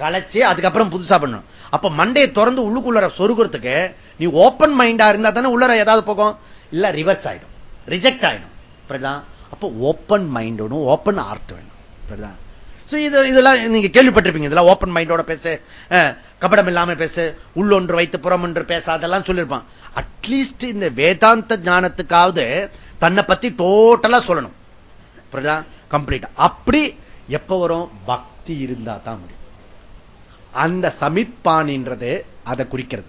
கலைச்சு அதுக்கப்புறம் புதுசா பண்ணணும். அப்ப மண்டையை திறந்து உள்ளுக்குள்ளர சொருகிறதுக்கு நீ ஓப்பன் மைண்டா இருந்தா தானே உள்ளர ஏதாவது போகும். இல்ல ரிவர்ஸ் ஆயிடும். ரிஜெக்ட் ஆயிடும். அப்ப ஓப்பன் மைண்ட் வேணும் ஓப்பன் ஆர்ட் வேணும். இது இதெல்லாம் நீங்க கேள்விப்பட்டிருப்பீங்க. இதெல்லாம் ஓப்பன் மைண்டோட பேசு. கபடம் இல்லாம பேசு. உள்ளொன்று வைத்து புறம் ஒன்று பேச. அதெல்லாம் சொல்லியிருப்பான் அட்லீஸ்ட் இந்த வேதாந்த ஞானத்துக்காவது தன்னை பத்தி டோட்டலா சொல்லணும். கம்ப்ளீட் அப்படி எப்ப வரும்? பக்தி இருந்தா தான் முடியும். அந்த சமிப்பானின்றது அதை குறிக்கிறது.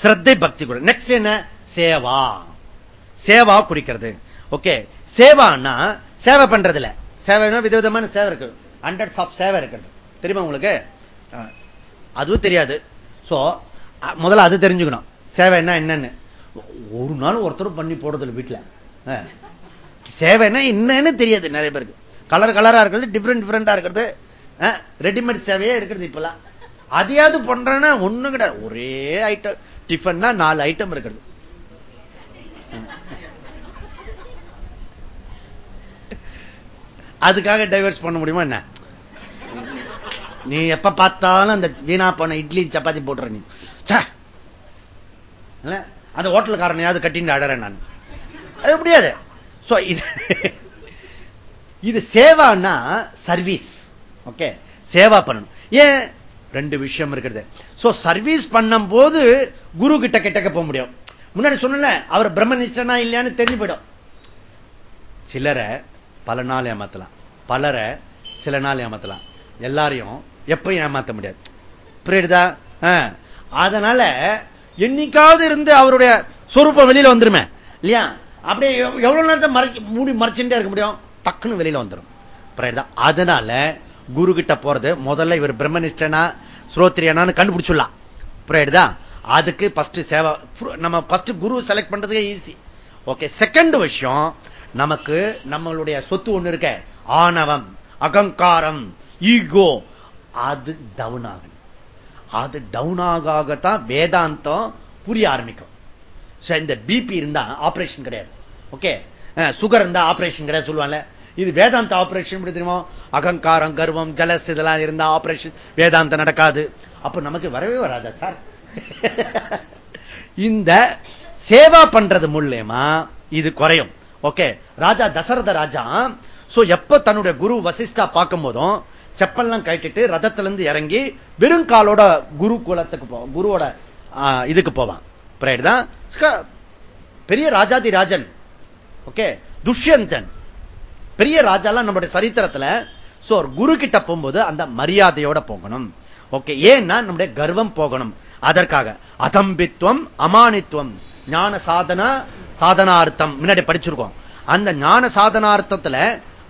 சிரத்தை பக்தி கூட. நெக்ஸ்ட் என்ன? சேவா. சேவா குறிக்கிறது. ஓகே சேவான்னா சேவை பண்றதுல சேவைனா விதவிதமான சேவை இருக்கு. ஹண்ட்ரட்ஸ் ஆஃப் சேவை இருக்கிறது. தெரியுமா உங்களுக்கு? அதுவும் தெரியாது. சோ முதல்ல அது தெரிஞ்சுக்கணும். சேவைன்னா என்னன்னு. ஒரு நாள் ஒருத்தரும் பண்ணி போடுறது வீட்டுல சேவைன்னா என்னன்னு தெரியாது நிறைய பேருக்கு. கலர் கலரா இருக்கிறது டிஃப்ரெண்ட் டிஃப்ரெண்டா இருக்கிறது. ரெடிமேட் சேவையே இருக்கிறது இப்பெல்லாம். அதையாவது பண்றேன்னா ஒண்ணும் கிடையாது. ஒரே ஐட்டம் டிஃபன்னா நாலு ஐட்டம் இருக்கிறது அதுக்காக டைவர்ஸ் பண்ண முடியுமா என்ன? நீ எப்ப பார்த்தாலும் அந்த வீணா போன இட்லி சப்பாத்தி போட்டுற நீ. அந்த ஹோட்டலுக்காரனையாவது கட்டின்னு அடறேன் நான். அது முடியாது இது இது சேவான்னா சர்வீஸ் ஓகே? சேவா பண்ணணும். ஏன்? ரெண்டு விஷயம் இருக்கிறது. சோ சர்வீஸ் பண்ணும் போது குரு கிட்ட கிட்டக்க போக முடியும். முன்னாடி சொன்ன அவர் பிரம்மனிஷ்டனா இல்லையான்னு தெரிஞ்சு போயிடும். சிலரை பல நாள் ஏமாத்தலாம். பலரை சில நாள் ஏமாத்தலாம். எல்லாரையும் எப்பயும் ஏமாத்த முடியாது. புரியுதா? அதனால என்னைக்காவது இருந்து அவருடைய சொரூப்பம் வெளியில வந்துருமே. இல்லையா? அப்படியே எவ்வளவு நேரத்தை மறைச்சு மூடி மறைச்சுட்டே இருக்க முடியும்? டக்குன்னு வெளியில வந்துடும் புரியுதா? அதனால குரு கிட்ட போறது. முதல்ல இவர் பிரம்மனிஷ்டனா ஸ்ரோத்ரியனான்னு கண்டுபிடிச்சுடலாம். புரியுதா? அதுக்கு பஸ்ட் சேவை நம்ம பஸ்ட் குரு செலக்ட் பண்றதுக்கு ஈஸி ஓகே செகண்ட் விஷயம் நமக்கு நம்மளுடைய சொத்து ஒண்ணு இருக்க. ஆணவம் அகங்காரம் ஈகோ அது டவுன் ஆகணும். அது டவுன் ஆகத்தான் வேதாந்தம் புரிய ஆரம்பிக்கும். இந்த பிபி இருந்தா ஆபரேஷன் கிடையாது. ஓகே சுகர் இருந்தா ஆபரேஷன் கிடையாது சொல்லுவாங்க இது வேதாந்த ஆபரேஷன் தெரியுமோ? அகங்காரம் கர்வம் ஜலஸ் இதெல்லாம் இருந்தா ஆபரேஷன் வேதாந்த நடக்காது. அப்ப நமக்கு வரவே வராதா சார் இந்த சேவா பண்றது மூலியமா இது குறையும். ஓகே ராஜா தசரத ராஜா சோ எப்ப தன்னுடைய குரு வசிஷ்டா பார்க்கும் போதும் செப்பல்லாம் கட்டிட்டு ரதத்திலிருந்து இறங்கி வெறும் காலோட குரு குலத்துக்கு போவான் குருவோட இதுக்கு போவான். பெரிய ராஜாதி ராஜன். ஓகே துஷ்யந்தன். பெரிய ராஜாலாம் நம்முடைய சரித்திரத்துல சோ குரு கிட்ட போகும்போது அந்த மரியாதையோட போகணும். ஓகே ஏன்னா நம்முடைய கர்வம் போகணும். அதற்காக அதம்பித்துவம் அமானித்துவம் ஞான சாதனா சாதனார்த்தம் முன்னாடி படிச்சிருக்கோம். அந்த ஞான சாதனார்த்தத்துல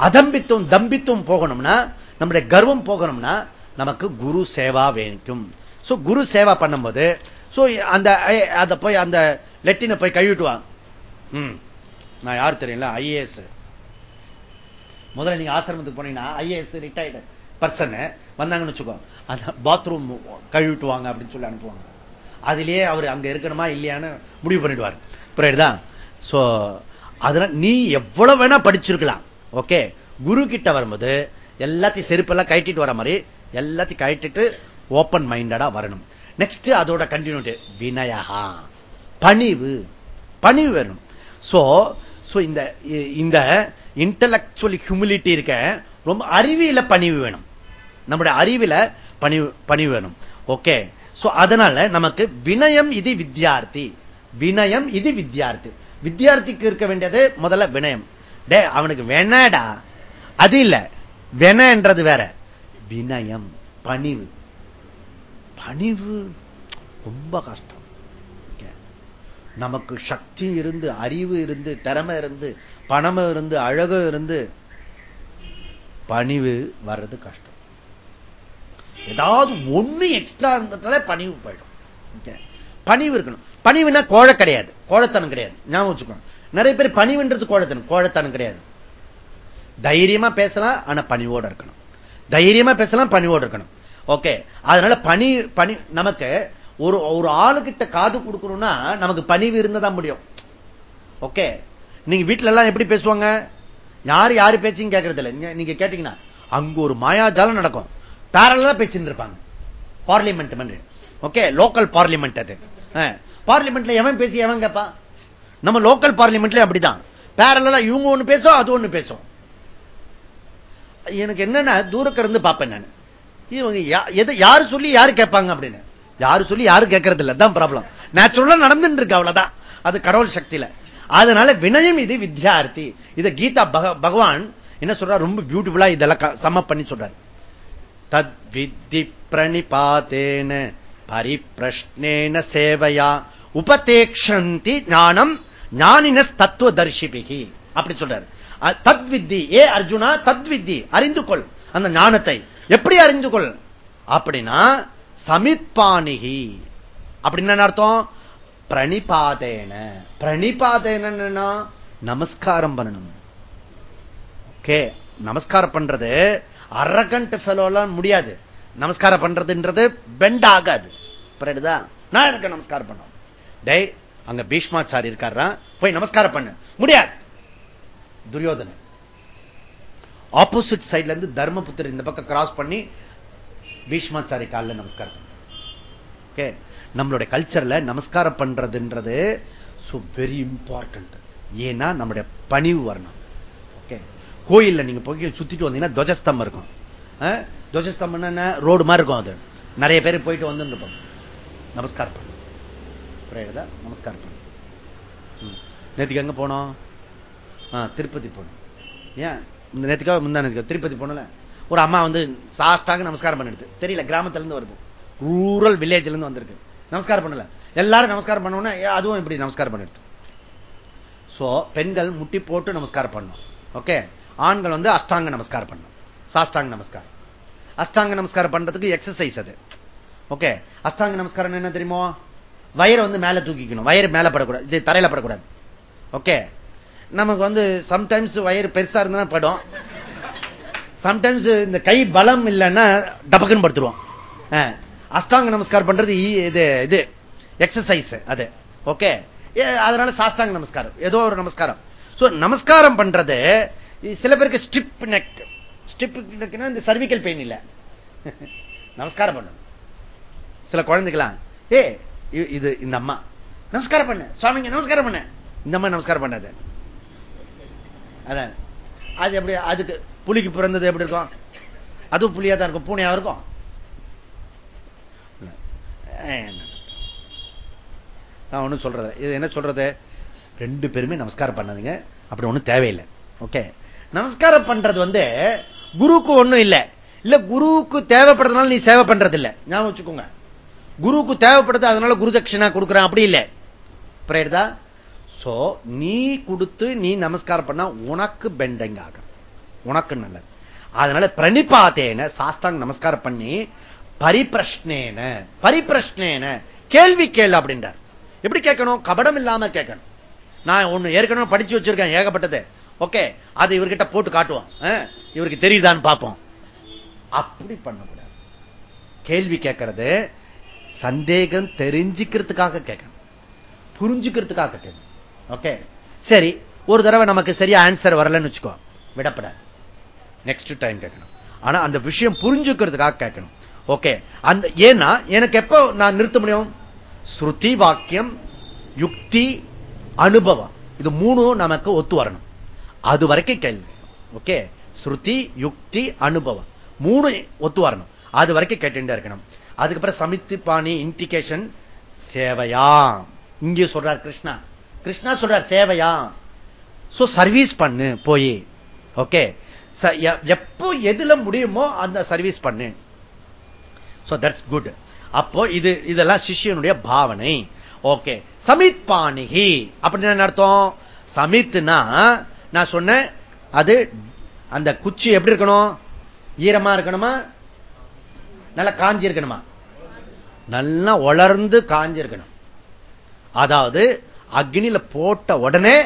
அதம்பித்துவம் தம்பித்துவம் போகணும்னா நம்முடைய கர்வம் போகணும்னா நமக்கு குரு சேவா வேணிக்கும் சோ குரு சேவா பண்ணும்போது சோ அந்த அதை போய் அந்த லெட்டினை போய் கழுவிட்டுவாங்க நான் யார் தெரியல ஐஏஎஸ். முதல்ல நீங்க ஆசிரமத்துக்கு போனீங்கன்னா ஐஏஎஸ் ரிட்டையர்டு பர்சன் வந்தாங்கன்னு வச்சுக்கோ பாத்ரூம் கழுவிட்டுவாங்க அப்படின்னு சொல்லி அனுப்புவாங்க. அதுலயே அவர் அங்க இருக்கணுமா இல்லையான்னு முடிவு பண்ணிடுவார். புரியுதா? சோ அதனால நீ எவ்வளவு வேணா படிச்சிருக்கலாம். ஓகே குரு கிட்ட வரும்போது எல்லாத்தையும் செருப்பெல்லாம் கட்டிட்டு வர மாதிரி எல்லாத்தையும் கட்டிட்டு ஓப்பன் மைண்டடா வரணும். நெக்ஸ்ட் அதோட கண்டினியூட்டி வினயகா பணிவு. பணிவு வேணும். சோ இந்த இந்த இன்டலக்சுவல் ஹியூமிலிட்டி இருக்க ரொம்ப அறிவியல பணிவு வேணும். நம்முடைய அறிவில பணிவு பணிவு வேணும். ஓகே சோ அதனால நமக்கு வினயம் இது வித்தியார்த்தி வினயம் இது வித்யார்த்தி. வித்தியார்த்திக்கு இருக்க வேண்டியது முதல்ல வினயம். டே அவனுக்கு வேணாடா அது இல்ல. வெனன்றது வேற. வினயம் பணிவு. பணிவு ரொம்ப கஷ்டம். நமக்கு சக்தி இருந்து அறிவு இருந்து திறமை இருந்து பணமும் இருந்து அழகு இருந்து பணிவு வர்றது கஷ்டம். ஏதாவது ஒண்ணு எக்ஸ்ட்ரா இருந்ததுனால பணிவு போயிடும். பணிவு இருக்கணும். பணிவுனா கோழ கிடையாது. கோழத்தனம் கிடையாது. ஞாபகம் வச்சுக்கணும் நிறைய பேர் பணிவுன்றது கோழத்தனம். கோழத்தனம் கிடையாது. தைரியமா பேசலாம் ஆனா பணிவோட இருக்கணும். தைரியமா பேசலாம் பணிவோட இருக்கணும். ஓகே அதனால பணி பணி நமக்கு ஒரு ஒரு ஆளுகிட்ட காது கொடுக்கணும்னா நமக்கு பணிவு இருந்ததான் முடியும். ஓகே நீங்க வீட்டுல எல்லாம் எப்படி பேசுவாங்க? யாரு யாரு பேச்சும் கேட்கறது இல்லை நீங்க கேட்டீங்கன்னா அங்க ஒரு மாயாஜாலம் நடக்கும். பேரலா பேசிட்டு இருப்பாங்க. Parliament okay? லோக்கல் பார்லிமெண்ட் அது. பார்லிமெண்ட்ல எவன் பேசி எவன் கேப்பா? நம்ம லோக்கல் பார்லிமெண்ட்ல அப்படிதான். பேரலா இவங்க ஒண்ணு பேசும் அது ஒண்ணு பேசும். எனக்கு என்னன்னா தூரக்க இருந்து பார்ப்பேன் நான். இவங்க எதை யாரு சொல்லி யாரு கேட்பாங்க அப்படின்னு? யாரு சொல்லி யாரு கேட்கறது இல்ல தான் ப்ராப்ளம் நேச்சுரலா நடந்துட்டு இருக்கு அவ்வளவுதான். அது கடவுள் சக்தியில. அதனால வினயம் இது வித்யார்த்தி. இத கீதா பகவான் என்ன சொல்றார்? ரொம்ப பியூட்டிஃபுல்லா இதெல்லாம் சம பண்ணி சொல்றார். தத் வித்தி பிரணிபாத்தேன பரிப்பிரஷ்னேன சேவையா உபதேக்ஷந்தி ஞானம் ஞானின தத்துவ தரிசிபிகி அப்படி சொல்றாரு. தத் வித்தி ஏ அர்ஜுனா தத் வித்தி அறிந்து கொள். அந்த ஞானத்தை எப்படி அறிந்து கொள்? அப்படின்னா சமித்பானிகி அப்படின்னு அர்த்தம்? பிரணிபாதேன. பிரணிபாதேனா நமஸ்காரம் பண்ணணும். ஓகே? நமஸ்காரம் பண்றது அரகண்ட் ஃபெலோலாம் முடியாது. நமஸ்காரம் பண்றதுன்றது பெண்ட் ஆகாது. புரியுதா? நான் எனக்கு நமஸ்காரம் பண்ணும் டே அங்க பீஷ்மாச்சாரி இருக்காரா? போய் நமஸ்காரம் பண்ணு. முடியாது. துரியோதன ஆப்போசிட் சைட்ல இருந்து தர்மபுத்திர இந்த பக்கம் கிராஸ் பண்ணி பீஷ்மாச்சாரி காலில் நமஸ்காரம் பண்ண. ஓகே? நம்மளுடைய கல்ச்சர்ல நமஸ்காரம் பண்றதுன்றது வெரி இம்பார்ட்டன்ட் ஏன்னா நம்முடைய பணிவு வரணும். ஓகே கோயில்ல நீங்க போய் சுத்திட்டு வந்தீங்கன்னா துவஜஸ்தம்பம் இருக்கும். துவஜஸ்தம்பம் என்ன? ரோடு மாதிரி இருக்கும் அது. நிறைய பேர் போயிட்டு வந்து இருப்போம் நமஸ்காரம் பண்ணும் புரியுதா? நமஸ்காரம் பண்ணும் நேற்றுக்கு எங்க போனோம்? திருப்பதி போனோம். ஏன்? நேற்றுக்காக முந்தா நேற்றுக்கா திருப்பதி போனல ஒரு அம்மா வந்து சாஸ்டாக நமஸ்காரம் பண்ணிடுது. தெரியல கிராமத்துல இருந்து வருது. ரூரல் வில்லேஜ்ல இருந்து வந்திருக்கு. நமஸ்காரம் பண்ணல. எல்லாரும் நமஸ்காரம் பண்ணோன்னா அதுவும் இப்படி நமஸ்காரம் பண்ணிடுது. சோ பெண்கள் முட்டி போட்டு நமஸ்காரம் பண்ணும் ஓகே ஆண்கள் வந்து அஷ்டாங்க நமஸ்காரம் பண்ணும் சாஷ்டாங்க நமஸ்காரம். அஷ்டாங்க நமஸ்காரம் பண்றதுக்கு எக்ஸசைஸ் அது. ஓகே அஷ்டாங்க நமஸ்காரம் என்ன தெரியுமோ? வயரை வந்து மேல தூக்கிக்கணும். வயிறு மேல படக்கூடாது. இது தரையில படக்கூடாது. ஓகே நமக்கு வந்து சம்டைம்ஸ் வயிறு பெருசா இருந்தா படும். சம்டைம்ஸ் இந்த கை பலம் இல்லைன்னா டபக்குன்னு படுத்துருவோம். அஷ்டாங்க நமஸ்காரம் பண்றது இது இது எக்ஸசைஸ் அது. ஓகே அதனால சாஷ்டாங்க நமஸ்காரம். ஏதோ ஒரு நமஸ்காரம். நமஸ்காரம் பண்றது சில பேருக்கு ஸ்ட்ரிப் நெக் ஸ்ட்ரிப் நெக்னா இந்த சர்விக்கல் பெயின் இல்ல. நமஸ்காரம் பண்ணணும். சில குழந்தைகளா ஏ இது இந்த அம்மா. நமஸ்காரம் பண்ண. சுவாமிங்க நமஸ்காரம் பண்ண. இந்த அம்மா நமஸ்காரம் பண்ணாது. அதான். அது எப்படி அதுக்கு புலிக்கு பிறந்தது எப்படி இருக்கும்? அதுவும் புலியா தான் இருக்கும். பூனையா இருக்கும்? நான் ஒன்றும் சொல்றது இது என்ன சொல்றது? ரெண்டு பேருமே நமஸ்காரம் பண்ணதுங்க. அப்படி ஒன்றும் தேவையில்லை. ஓகே நமஸ்காரம் பண்றது வந்து குருவுக்கு ஒண்ணும் இல்லை. இல்ல குருவுக்கு தேவைப்படுறதுனால நீ சேவை பண்றது இல்ல ஞாபகம் வச்சுக்கோங்க. குருவுக்கு தேவைப்படுது அதனால குரு தட்சிணா கொடுக்குறேன். அப்படி இல்லை. புரியுதா? சோ நீ கொடுத்து நீ நமஸ்காரம் பண்ணா உனக்கு பெண்டிங் ஆகும். உனக்கு நல்லது. அதனால பிரணிப்பாத்தேன சாஸ்தாங்க நமஸ்காரம் பண்ணி பரிப்பிரஷ்னேன பரிப்பிரஷ்னேன. கேள்வி கேள் அப்படின்றார். எப்படி கேட்கணும்? கபடம் இல்லாம கேட்கணும். நான் ஒண்ணு ஏற்கனவே படிச்சு வச்சிருக்கேன் ஏகப்பட்டது. ஓகே அது இவர்கிட்ட போட்டு காட்டுவோம். இவருக்கு தெரியுதான்னு பார்ப்போம். அப்படி பண்ணக்கூடாது. கேள்வி கேட்கறது சந்தேகம் தெரிஞ்சுக்கிறதுக்காக கேட்கணும். புரிஞ்சுக்கிறதுக்காக கேட்கணும். ஓகே சரி ஒரு தடவை நமக்கு சரியா ஆன்சர் வரலன்னு வச்சுக்கோ. விடப்படாது. நெக்ஸ்ட் டைம் கேட்கணும். ஆனா அந்த விஷயம் புரிஞ்சுக்கிறதுக்காக கேட்கணும். ஓகே அந்த ஏன்னா எனக்கு எப்போ நான் நிறுத்த முடியும்? ஸ்ருதி வாக்கியம் யுக்தி அனுபவம். இது மூணும் நமக்கு ஒத்து வரணும். அது வரைக்கும் கேள்வி. ஓகே ஸ்ருதி யுக்தி அனுபவம். மூணு ஒத்து வரணும். அது வரைக்கும் கேட்டுட்டே இருக்கணும். அதுக்கப்புறம் சமித்து பாணி இண்டிகேஷன் சேவையா? இங்கே சொல்றார் கிருஷ்ணா. கிருஷ்ணா சொல்றார் சேவையா? சோ சர்வீஸ் பண்ணு போய். ஓகே எப்போ எதுல முடியுமோ அந்த சர்வீஸ் பண்ணு. சோ தட்ஸ் குட் அப்போ இது இதெல்லாம் சிஷியனுடைய பாவனை. ஓகே சமித் பாணிகி அப்படின்னு என்ன அர்த்தம்? சமித்னா நான் சொன்னேன் அது அந்த குச்சி எப்படி இருக்கணும்? ஈரமா இருக்கணுமா? நல்லா காஞ்சி இருக்கணுமா? நல்லா வளர்ந்து காஞ்சி இருக்கணும். அதாவது அக்னியில போட்ட உடனே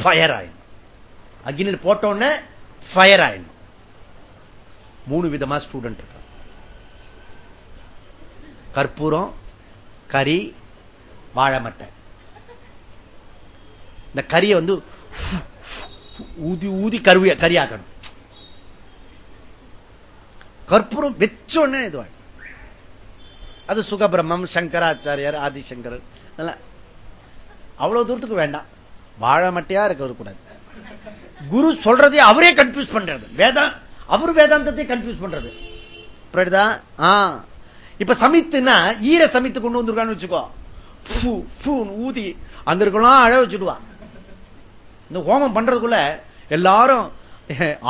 ஃபயர் ஆயிடும். அக்னியில் போட்ட உடனே ஃபயர் ஆயிடும். மூணு விதமா ஸ்டூடெண்ட் இருக்கு கற்பூரம் கறி வாழைமட்டை. இந்த கறியை வந்து ஊதி ஊதி கருவிய கறியாக்கணும். கற்பூரம் வெச்சோன்னு இது அது சுகபிரம்மம் சங்கராச்சாரியார் ஆதிசங்கர் அவ்வளவு தூரத்துக்கு வேண்டாம். வாழை மட்டையா இருக்கிறது கூடாது குரு சொல்றதே அவரே கன்ஃபியூஸ் பண்றது. வேதம் அவர் வேதாந்தத்தை கன்ஃபியூஸ் பண்றது. இப்ப சமித்துனா ஈர சமித்து கொண்டு வந்திருக்கான்னு வச்சுக்கோ. ஊதி அங்க இருக்கலாம் அழ வச்சுடுவான் இந்த ஹோமம் பண்றதுக்குள்ள எல்லாரும்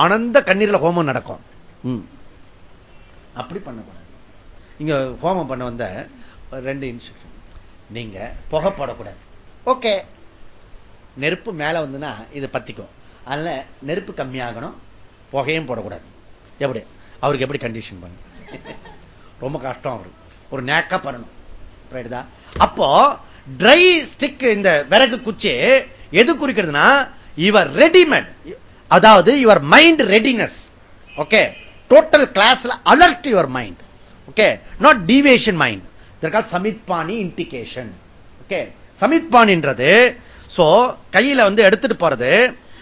ஆனந்த கண்ணீர்ல ஹோமம் நடக்கும். அப்படி பண்ணக்கூடாது. இங்க ஹோமம் பண்ண வந்த ரெண்டு இன்ஸ்ட்ரக்ஷன் நீங்க புகை போடக்கூடாது. ஓகே. நெருப்பு மேல வந்துன்னா இது பத்திக்கும். அதனால நெருப்பு கம்மியாகணும் புகையும் போடக்கூடாது. எப்படி? அவருக்கு எப்படி கண்டிஷன் பண்ணு ரொம்ப கஷ்டம் அவரு ஒரு நேக்கா பண்ணணும் அப்போ ட்ரை ஸ்டிக் இந்த விறகு குச்சி எது குறிக்கிறதுனா இவர் ரெடிமேட் அதாவது your mind readiness okay total கிளாஸ்ல alert your mind okay not deviation mind இதற்கால் சமித்பாணி இண்டிகேஷன் ஓகே சமித்பானின்றது சோ கையில வந்து எடுத்துட்டு போறது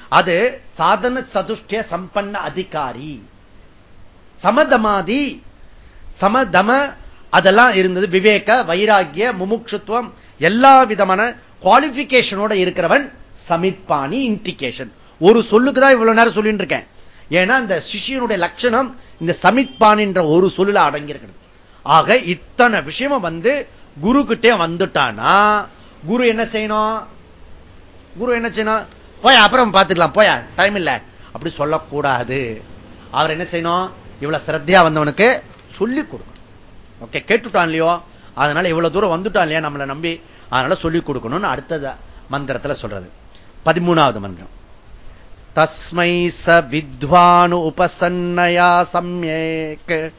அது சாதன சதுஷ்டிய சம்பன்ன அதிகாரி. சமதமாதி சமதம அதெல்லாம் இருந்தது. விவேக வைராகிய முமுட்சுத்துவம் எல்லா விதமான குவாலிபிகேஷனோட இருக்கிறவன் சமித்பாணி இன்டிகேஷன் ஒரு சொல்லுக்கு தான் இவ்வளவு நேரம் சொல்லிட்டு இருக்கேன். ஏன்னா இந்த சிஷியனுடைய லட்சணம் இந்த சமித்பானின்ற ஒரு சொல்லுல அடங்கியிருக்கிறது. ஆக இத்தனை விஷயமும் வந்து குரு கிட்டே வந்துட்டானா குரு என்ன செய்யணும்? குரு என்ன செய்யணும்? போய் அப்புறம் பார்த்துக்கலாம். போயா டைம் இல்ல. அப்படி சொல்லக்கூடாது. அவர் என்ன செய்யணும்? இவ்வளவு சிரத்தையா வந்தவனுக்கு சொல்லி கொடுக்கணும். ஓகே கேட்டுட்டான் இல்லையோ? அதனால இவ்வளவு தூரம் வந்துட்டான் இல்லையா நம்மளை நம்பி? அதனால சொல்லிக் கொடுக்கணும்னு அடுத்த மந்திரத்துல சொல்றது. பதிமூணாவது மந்திரம். தஸ்மை ச வித்வானு உபசன்னயா சம்யேக்.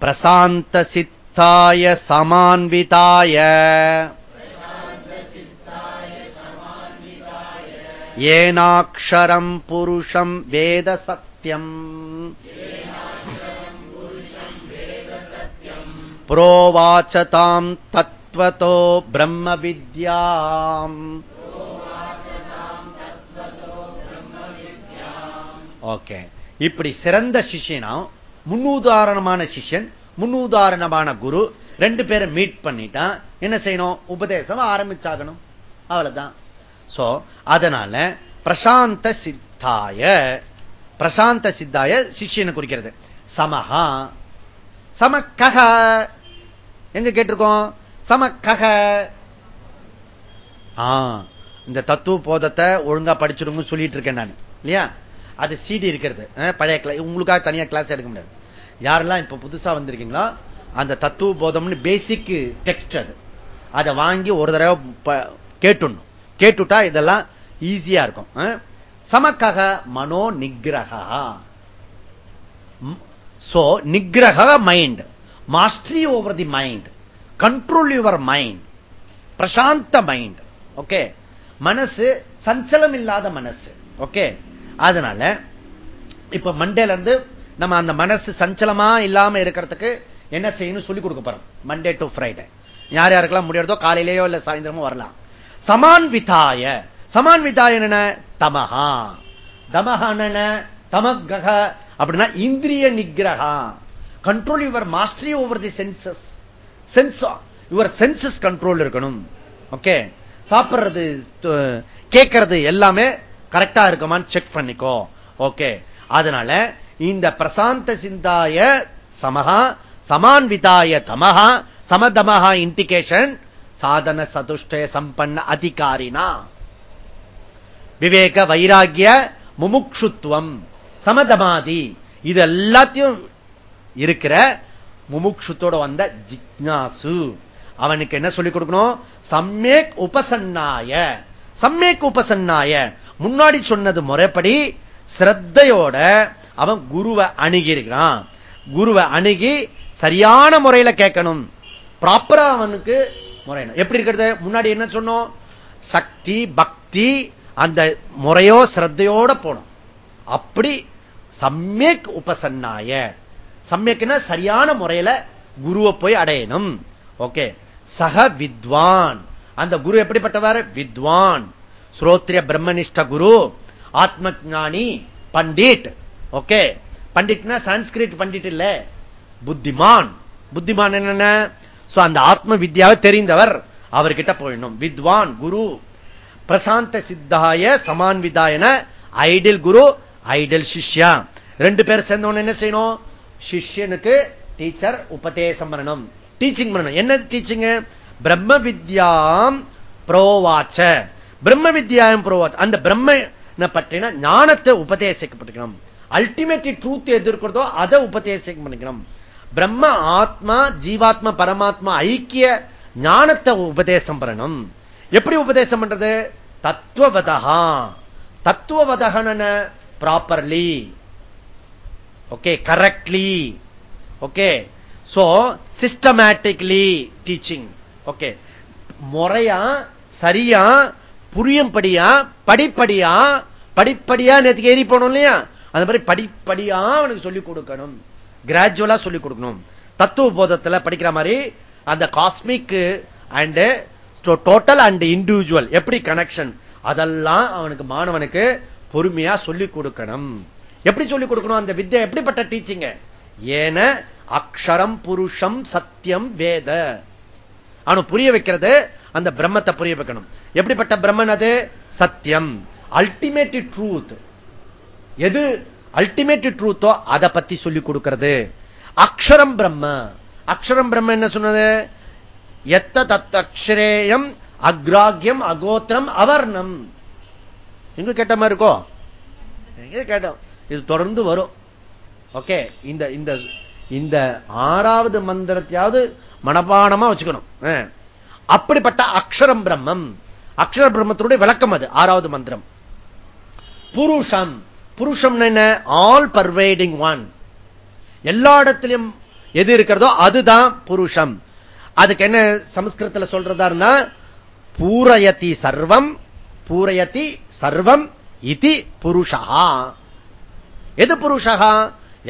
பிரசாந்த சித்தாய சமான்விதாய. ஏனாட்சரம் புருஷம் வேத சத்தியம் புரோவாச்சதாம் தத்வதோ பிரம்ம வித்யாம். ஓகே. இப்படி சிறந்த சிஷியனா முன்னுதாரணமான சிஷ்யன் முன்னுதாரணமான குரு ரெண்டு பேரை மீட் பண்ணிட்டான். என்ன செய்யணும்? உபதேசம் ஆரம்பிச்சாகணும். அவ்வளவுதான். சோ அதனால பிரசாந்த சித்தாய பிரசாந்த சித்தாய சிஷியனை குறிக்கிறது. சமஹா சமக்கக எங்க கேட்டிருக்கோம்? சமக்கக இந்த தத்துவ போதத்தை ஒழுங்கா படிச்சிருங்க சொல்லிட்டு இருக்கேன் நான். இல்லையா? அது சிடி இருக்கிறது. பழைய கிளாஸ் உங்களுக்காக தனியா கிளாஸ் எடுக்க முடியாது. யாரெல்லாம் இப்ப புதுசா வந்திருக்கீங்களோ அந்த தத்துவ போதம்னு பேசிக் டெக்ஸ்ட் அது. அதை வாங்கி ஒரு தடவை கேட்டுணும் கேட்டுட்டா இதெல்லாம் ஈஸியா இருக்கும். சமக்கக மனோ நிகிரகா so நிகிரக mind mastery over the mind control your mind பிரசாந்த mind okay மனசு சஞ்சலம் இல்லாத மனசு. ஓகே அதனால இப்ப மண்டேல இருந்து நம்ம அந்த மனசு சஞ்சலமா இல்லாம இருக்கிறதுக்கு என்ன செய்யணும் சொல்லி கொடுக்க போறோம். மண்டே டு ஃப்ரைடே யார் யாருக்கெல்லாம் முடியாதோ காலையிலேயோ இல்ல சாயந்தரமோ வரலாம். சமான் விதாய சமான் விதாய என்ன தமஹா தமஹான தமக அப்படின்னா இந்திரிய நிகிரகா control your mastery over the senses sense your senses control இருக்கணும். ஓகே சாப்பிடுறது கேட்கறது எல்லாமே கரெக்டா இருக்குமான்னு செக் பண்ணிக்கோ. ஓகே அதனால இந்த பிரசாந்த சிந்தாய சமஹா சமான்விதாய தமஹா சமதமஹா இண்டிகேஷன் சாதன சதுஷ்டய சம்பன்ன அதிகாரினா. விவேக வைராகிய முமுக்ஷுத்துவம் சமதமாதி இது எல்லாத்தையும் இருக்கிற முமுக்ஷுத்தோட வந்த ஜிக்னாசு. அவனுக்கு என்ன சொல்லிக் கொடுக்கணும்? சம்மேக் உபசன்னாய. சம்மேக் உபசன்னாய. முன்னாடி சொன்னது முறைப்படி சிரத்தையோட அவன் குருவை அணுகிருக்கிறான் குருவை அணுகி சரியான முறையில கேட்கணும். ப்ராப்பரா அவனுக்கு முறையணும். எப்படி இருக்கிறது? முன்னாடி என்ன சொன்னோம்? சக்தி பக்தி அந்த முறையோ சிரத்தையோட போனோம் அப்படி சமயக் உபசன்னாய. சமயக்குன்னா சரியான முறையில குருவை போய் அடையணும். ஓகே. சக வித்வான். அந்த குரு எப்படிப்பட்டவர்? வித்வான். ஸ்ரோத்ரிய பிரம்மனிஷ்ட குரு ஆத்ம ஜானி பண்டிட். ஓகே. பண்டிட்னா சான்ஸ்கிரிட் பண்டிட் இல்ல. புத்திமான். புத்திமான் என்னென்ன? அந்த ஆத்ம வித்யாவை தெரிந்தவர் அவர்கிட்ட போயிடணும். வித்வான் குரு. பிரசாந்த சித்தாய சமான் விதாயன ஐடில் குரு ஐடில் சிஷ்யா. ரெண்டு பேர் சேர்ந்தவன என்ன செய்யணும்? சிஷ்யனுக்கு டீச்சர் உபதேசம் பண்ணணும். டீச்சிங் பண்ணணும். என்ன டீச்சிங் பிரம்ம வித்யாம் புரோவாச்ச. பிரம்ம வித்யாயம் புரோவாச்ச. அந்த பிரம்ம பற்றின ஞானத்தை உபதேசிக்கப்பட்டுக்கணும். அல்டிமேட் ட்ரூத் எதிர்க்கிறதோ அதை உபதேசிக்க பண்ணிக்கணும். பிரம்ம ஆத்மா ஜீவாத்மா பரமாத்மா ஐக்கிய ஞானத்தை உபதேசம் பண்ணணும். எப்படி உபதேசம் பண்றது? தத்துவவதகா தத்துவவதகன properly okay correctly okay so systematically teaching okay முறையா சரியா புரியும்படியா படிப்படியா படிப்படியா நேற்றுக்கு ஏறி போனோம் இல்லையா? அந்த மாதிரி படிப்படியா அவனுக்கு சொல்லிக் கொடுக்கணும். கிராஜுவலா சொல்லிக் கொடுக்கணும். தத்துவ போதத்துல படிக்கிற மாதிரி அந்த cosmic and total and individual எப்படி கனெக்ஷன் அதெல்லாம் அவனுக்கு மாணவனுக்கு பொறுமையா சொல்லிக் கொடுக்கணும். எப்படி சொல்லிக் கொடுக்கணும்? அந்த வித்தியை எப்படிப்பட்ட டீச்சிங்க ஏன அக்ஷரம் புருஷம் சத்தியம் வேத. அவனு புரிய வைக்கிறது அந்த பிரம்மத்தை புரிய வைக்கணும். எப்படிப்பட்ட பிரம்மன் அது? சத்தியம். அல்டிமேட் ட்ரூத் எது அல்டிமேட் ட்ரூத்தோ அதை பத்தி சொல்லிக் கொடுக்கிறது. அக்ஷரம் பிரம்ம. அக்ஷரம் பிரம்ம என்ன சொன்னது? எத்த தத்தக்ஷரேயம் அக்ராகியம் அகோத்திரம் அவர்ணம். எங்க கேட்ட மாதிரி இருக்கோ? கேட்டோம்? இது தொடர்ந்து வரும். ஓகே இந்த இந்த இந்த ஆறாவது மந்திரத்தையாவது மனப்பாடமா வச்சுக்கணும். அப்படிப்பட்ட அக்ஷரம் பிரம்மம். அக்ஷர பிரம்மத்தினுடைய விளக்கம் அது ஆறாவது மந்திரம். புருஷம். புருஷம் என்ன? ஆல் பர்வேடிங் ஒன் எல்லா இடத்திலும் எது இருக்கிறதோ அதுதான் புருஷம். அதுக்கு என்ன சமஸ்கிருதத்தில் சொல்றதா இருந்தா பூரயதி சர்வம் பூரயதி சர்வம் இது புருஷா எது புருஷகா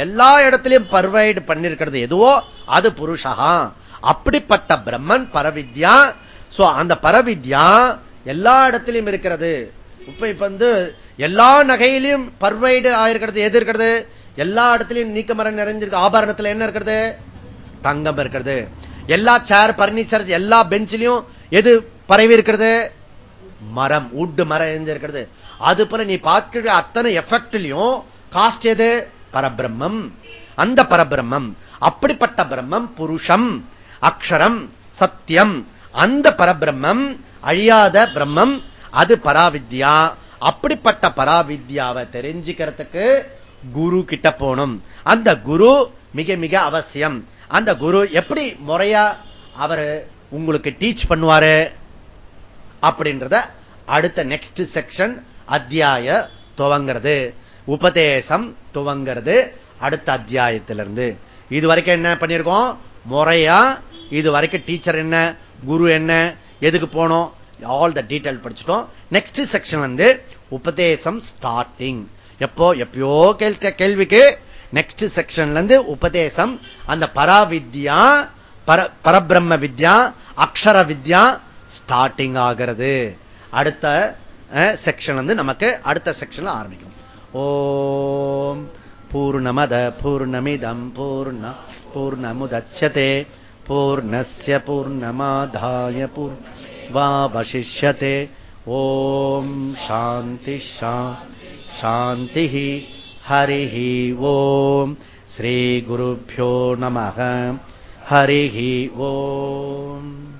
எல்லா இடத்திலையும் பர்வைடு பண்ணிருக்கிறது எதுவோ அது புருஷகா அப்படிப்பட்ட பிரம்மன் பரவித்யா. சோ அந்த பரவித்யா எல்லா இடத்திலையும் இருக்கிறது. இப்ப இப்ப வந்து எல்லா நகையிலையும் பர்வைடு ஆயிருக்கிறது. எது இருக்கிறது? எல்லா இடத்துலையும் நீக்க மரம் நிறைஞ்சிருக்கு. ஆபரணத்தில் என்ன இருக்கிறது? தங்கம் இருக்கிறது. எல்லா சேர் பர்னிச்சர் எல்லா பெஞ்சிலையும் எது பரவி இருக்கிறது? மரம் உட்டு மரம் எரிஞ்சிருக்கிறது. அது போல நீ பார்க்கிற அத்தனை எஃபெக்ட்லையும் காஸ்ட் எது? பரபிரம்மம். அந்த பரபிரம்மம் அப்படிப்பட்ட பிரம்மம் புருஷம் அக்ஷரம் சத்தியம். அந்த பரபிரம்மம் அழியாத பிரம்மம் அது பராவித்யா. அப்படிப்பட்ட பராவித்யாவை தெரிஞ்சுக்கிறதுக்கு குரு கிட்ட போகணும். அந்த குரு மிக மிக அவசியம். அந்த குரு எப்படி முறையா அவரு உங்களுக்கு டீச் பண்ணுவாரு? அப்படின்றத அடுத்த நெக்ஸ்ட் செக்ஷன் அத்தியாய துவங்கிறது. உபதேசம் துவங்கிறது அடுத்த அத்தியாயத்திலிருந்து. இது வரைக்கும் என்ன பண்ணிருக்கோம் முறையா இது வரைக்கும் டீச்சர் என்ன? குரு என்ன? எதுக்கு போனோம்? ஆல் த டீட்டெயில் படிச்சுட்டோம். நெக்ஸ்ட் செக்ஷன் வந்து உபதேசம் ஸ்டார்டிங் எப்போ எப்பயோ கேட்க கேள்விக்கு நெக்ஸ்ட் செக்ஷன்ல இருந்து உபதேசம் அந்த பராவித்யா பரபிரம்ம வித்யா அக்ஷர வித்யா ஸ்டார்டிங் ஆகிறது. அடுத்த செக்ஷன் வந்து நமக்கு அடுத்த செக்ஷன்ல ஆரம்பிக்கும். ஓம் பூர்ணமத பூர்ணமிதம் பூர்ண பூர்ணமுதட்சதே பூர்ணஸ்ய பூர்ணமாதாய वावशिष्यते ॐ शान्तिः शान्तिः हरिः ॐ श्रीगुरुभ्यो नमः हरिः ॐ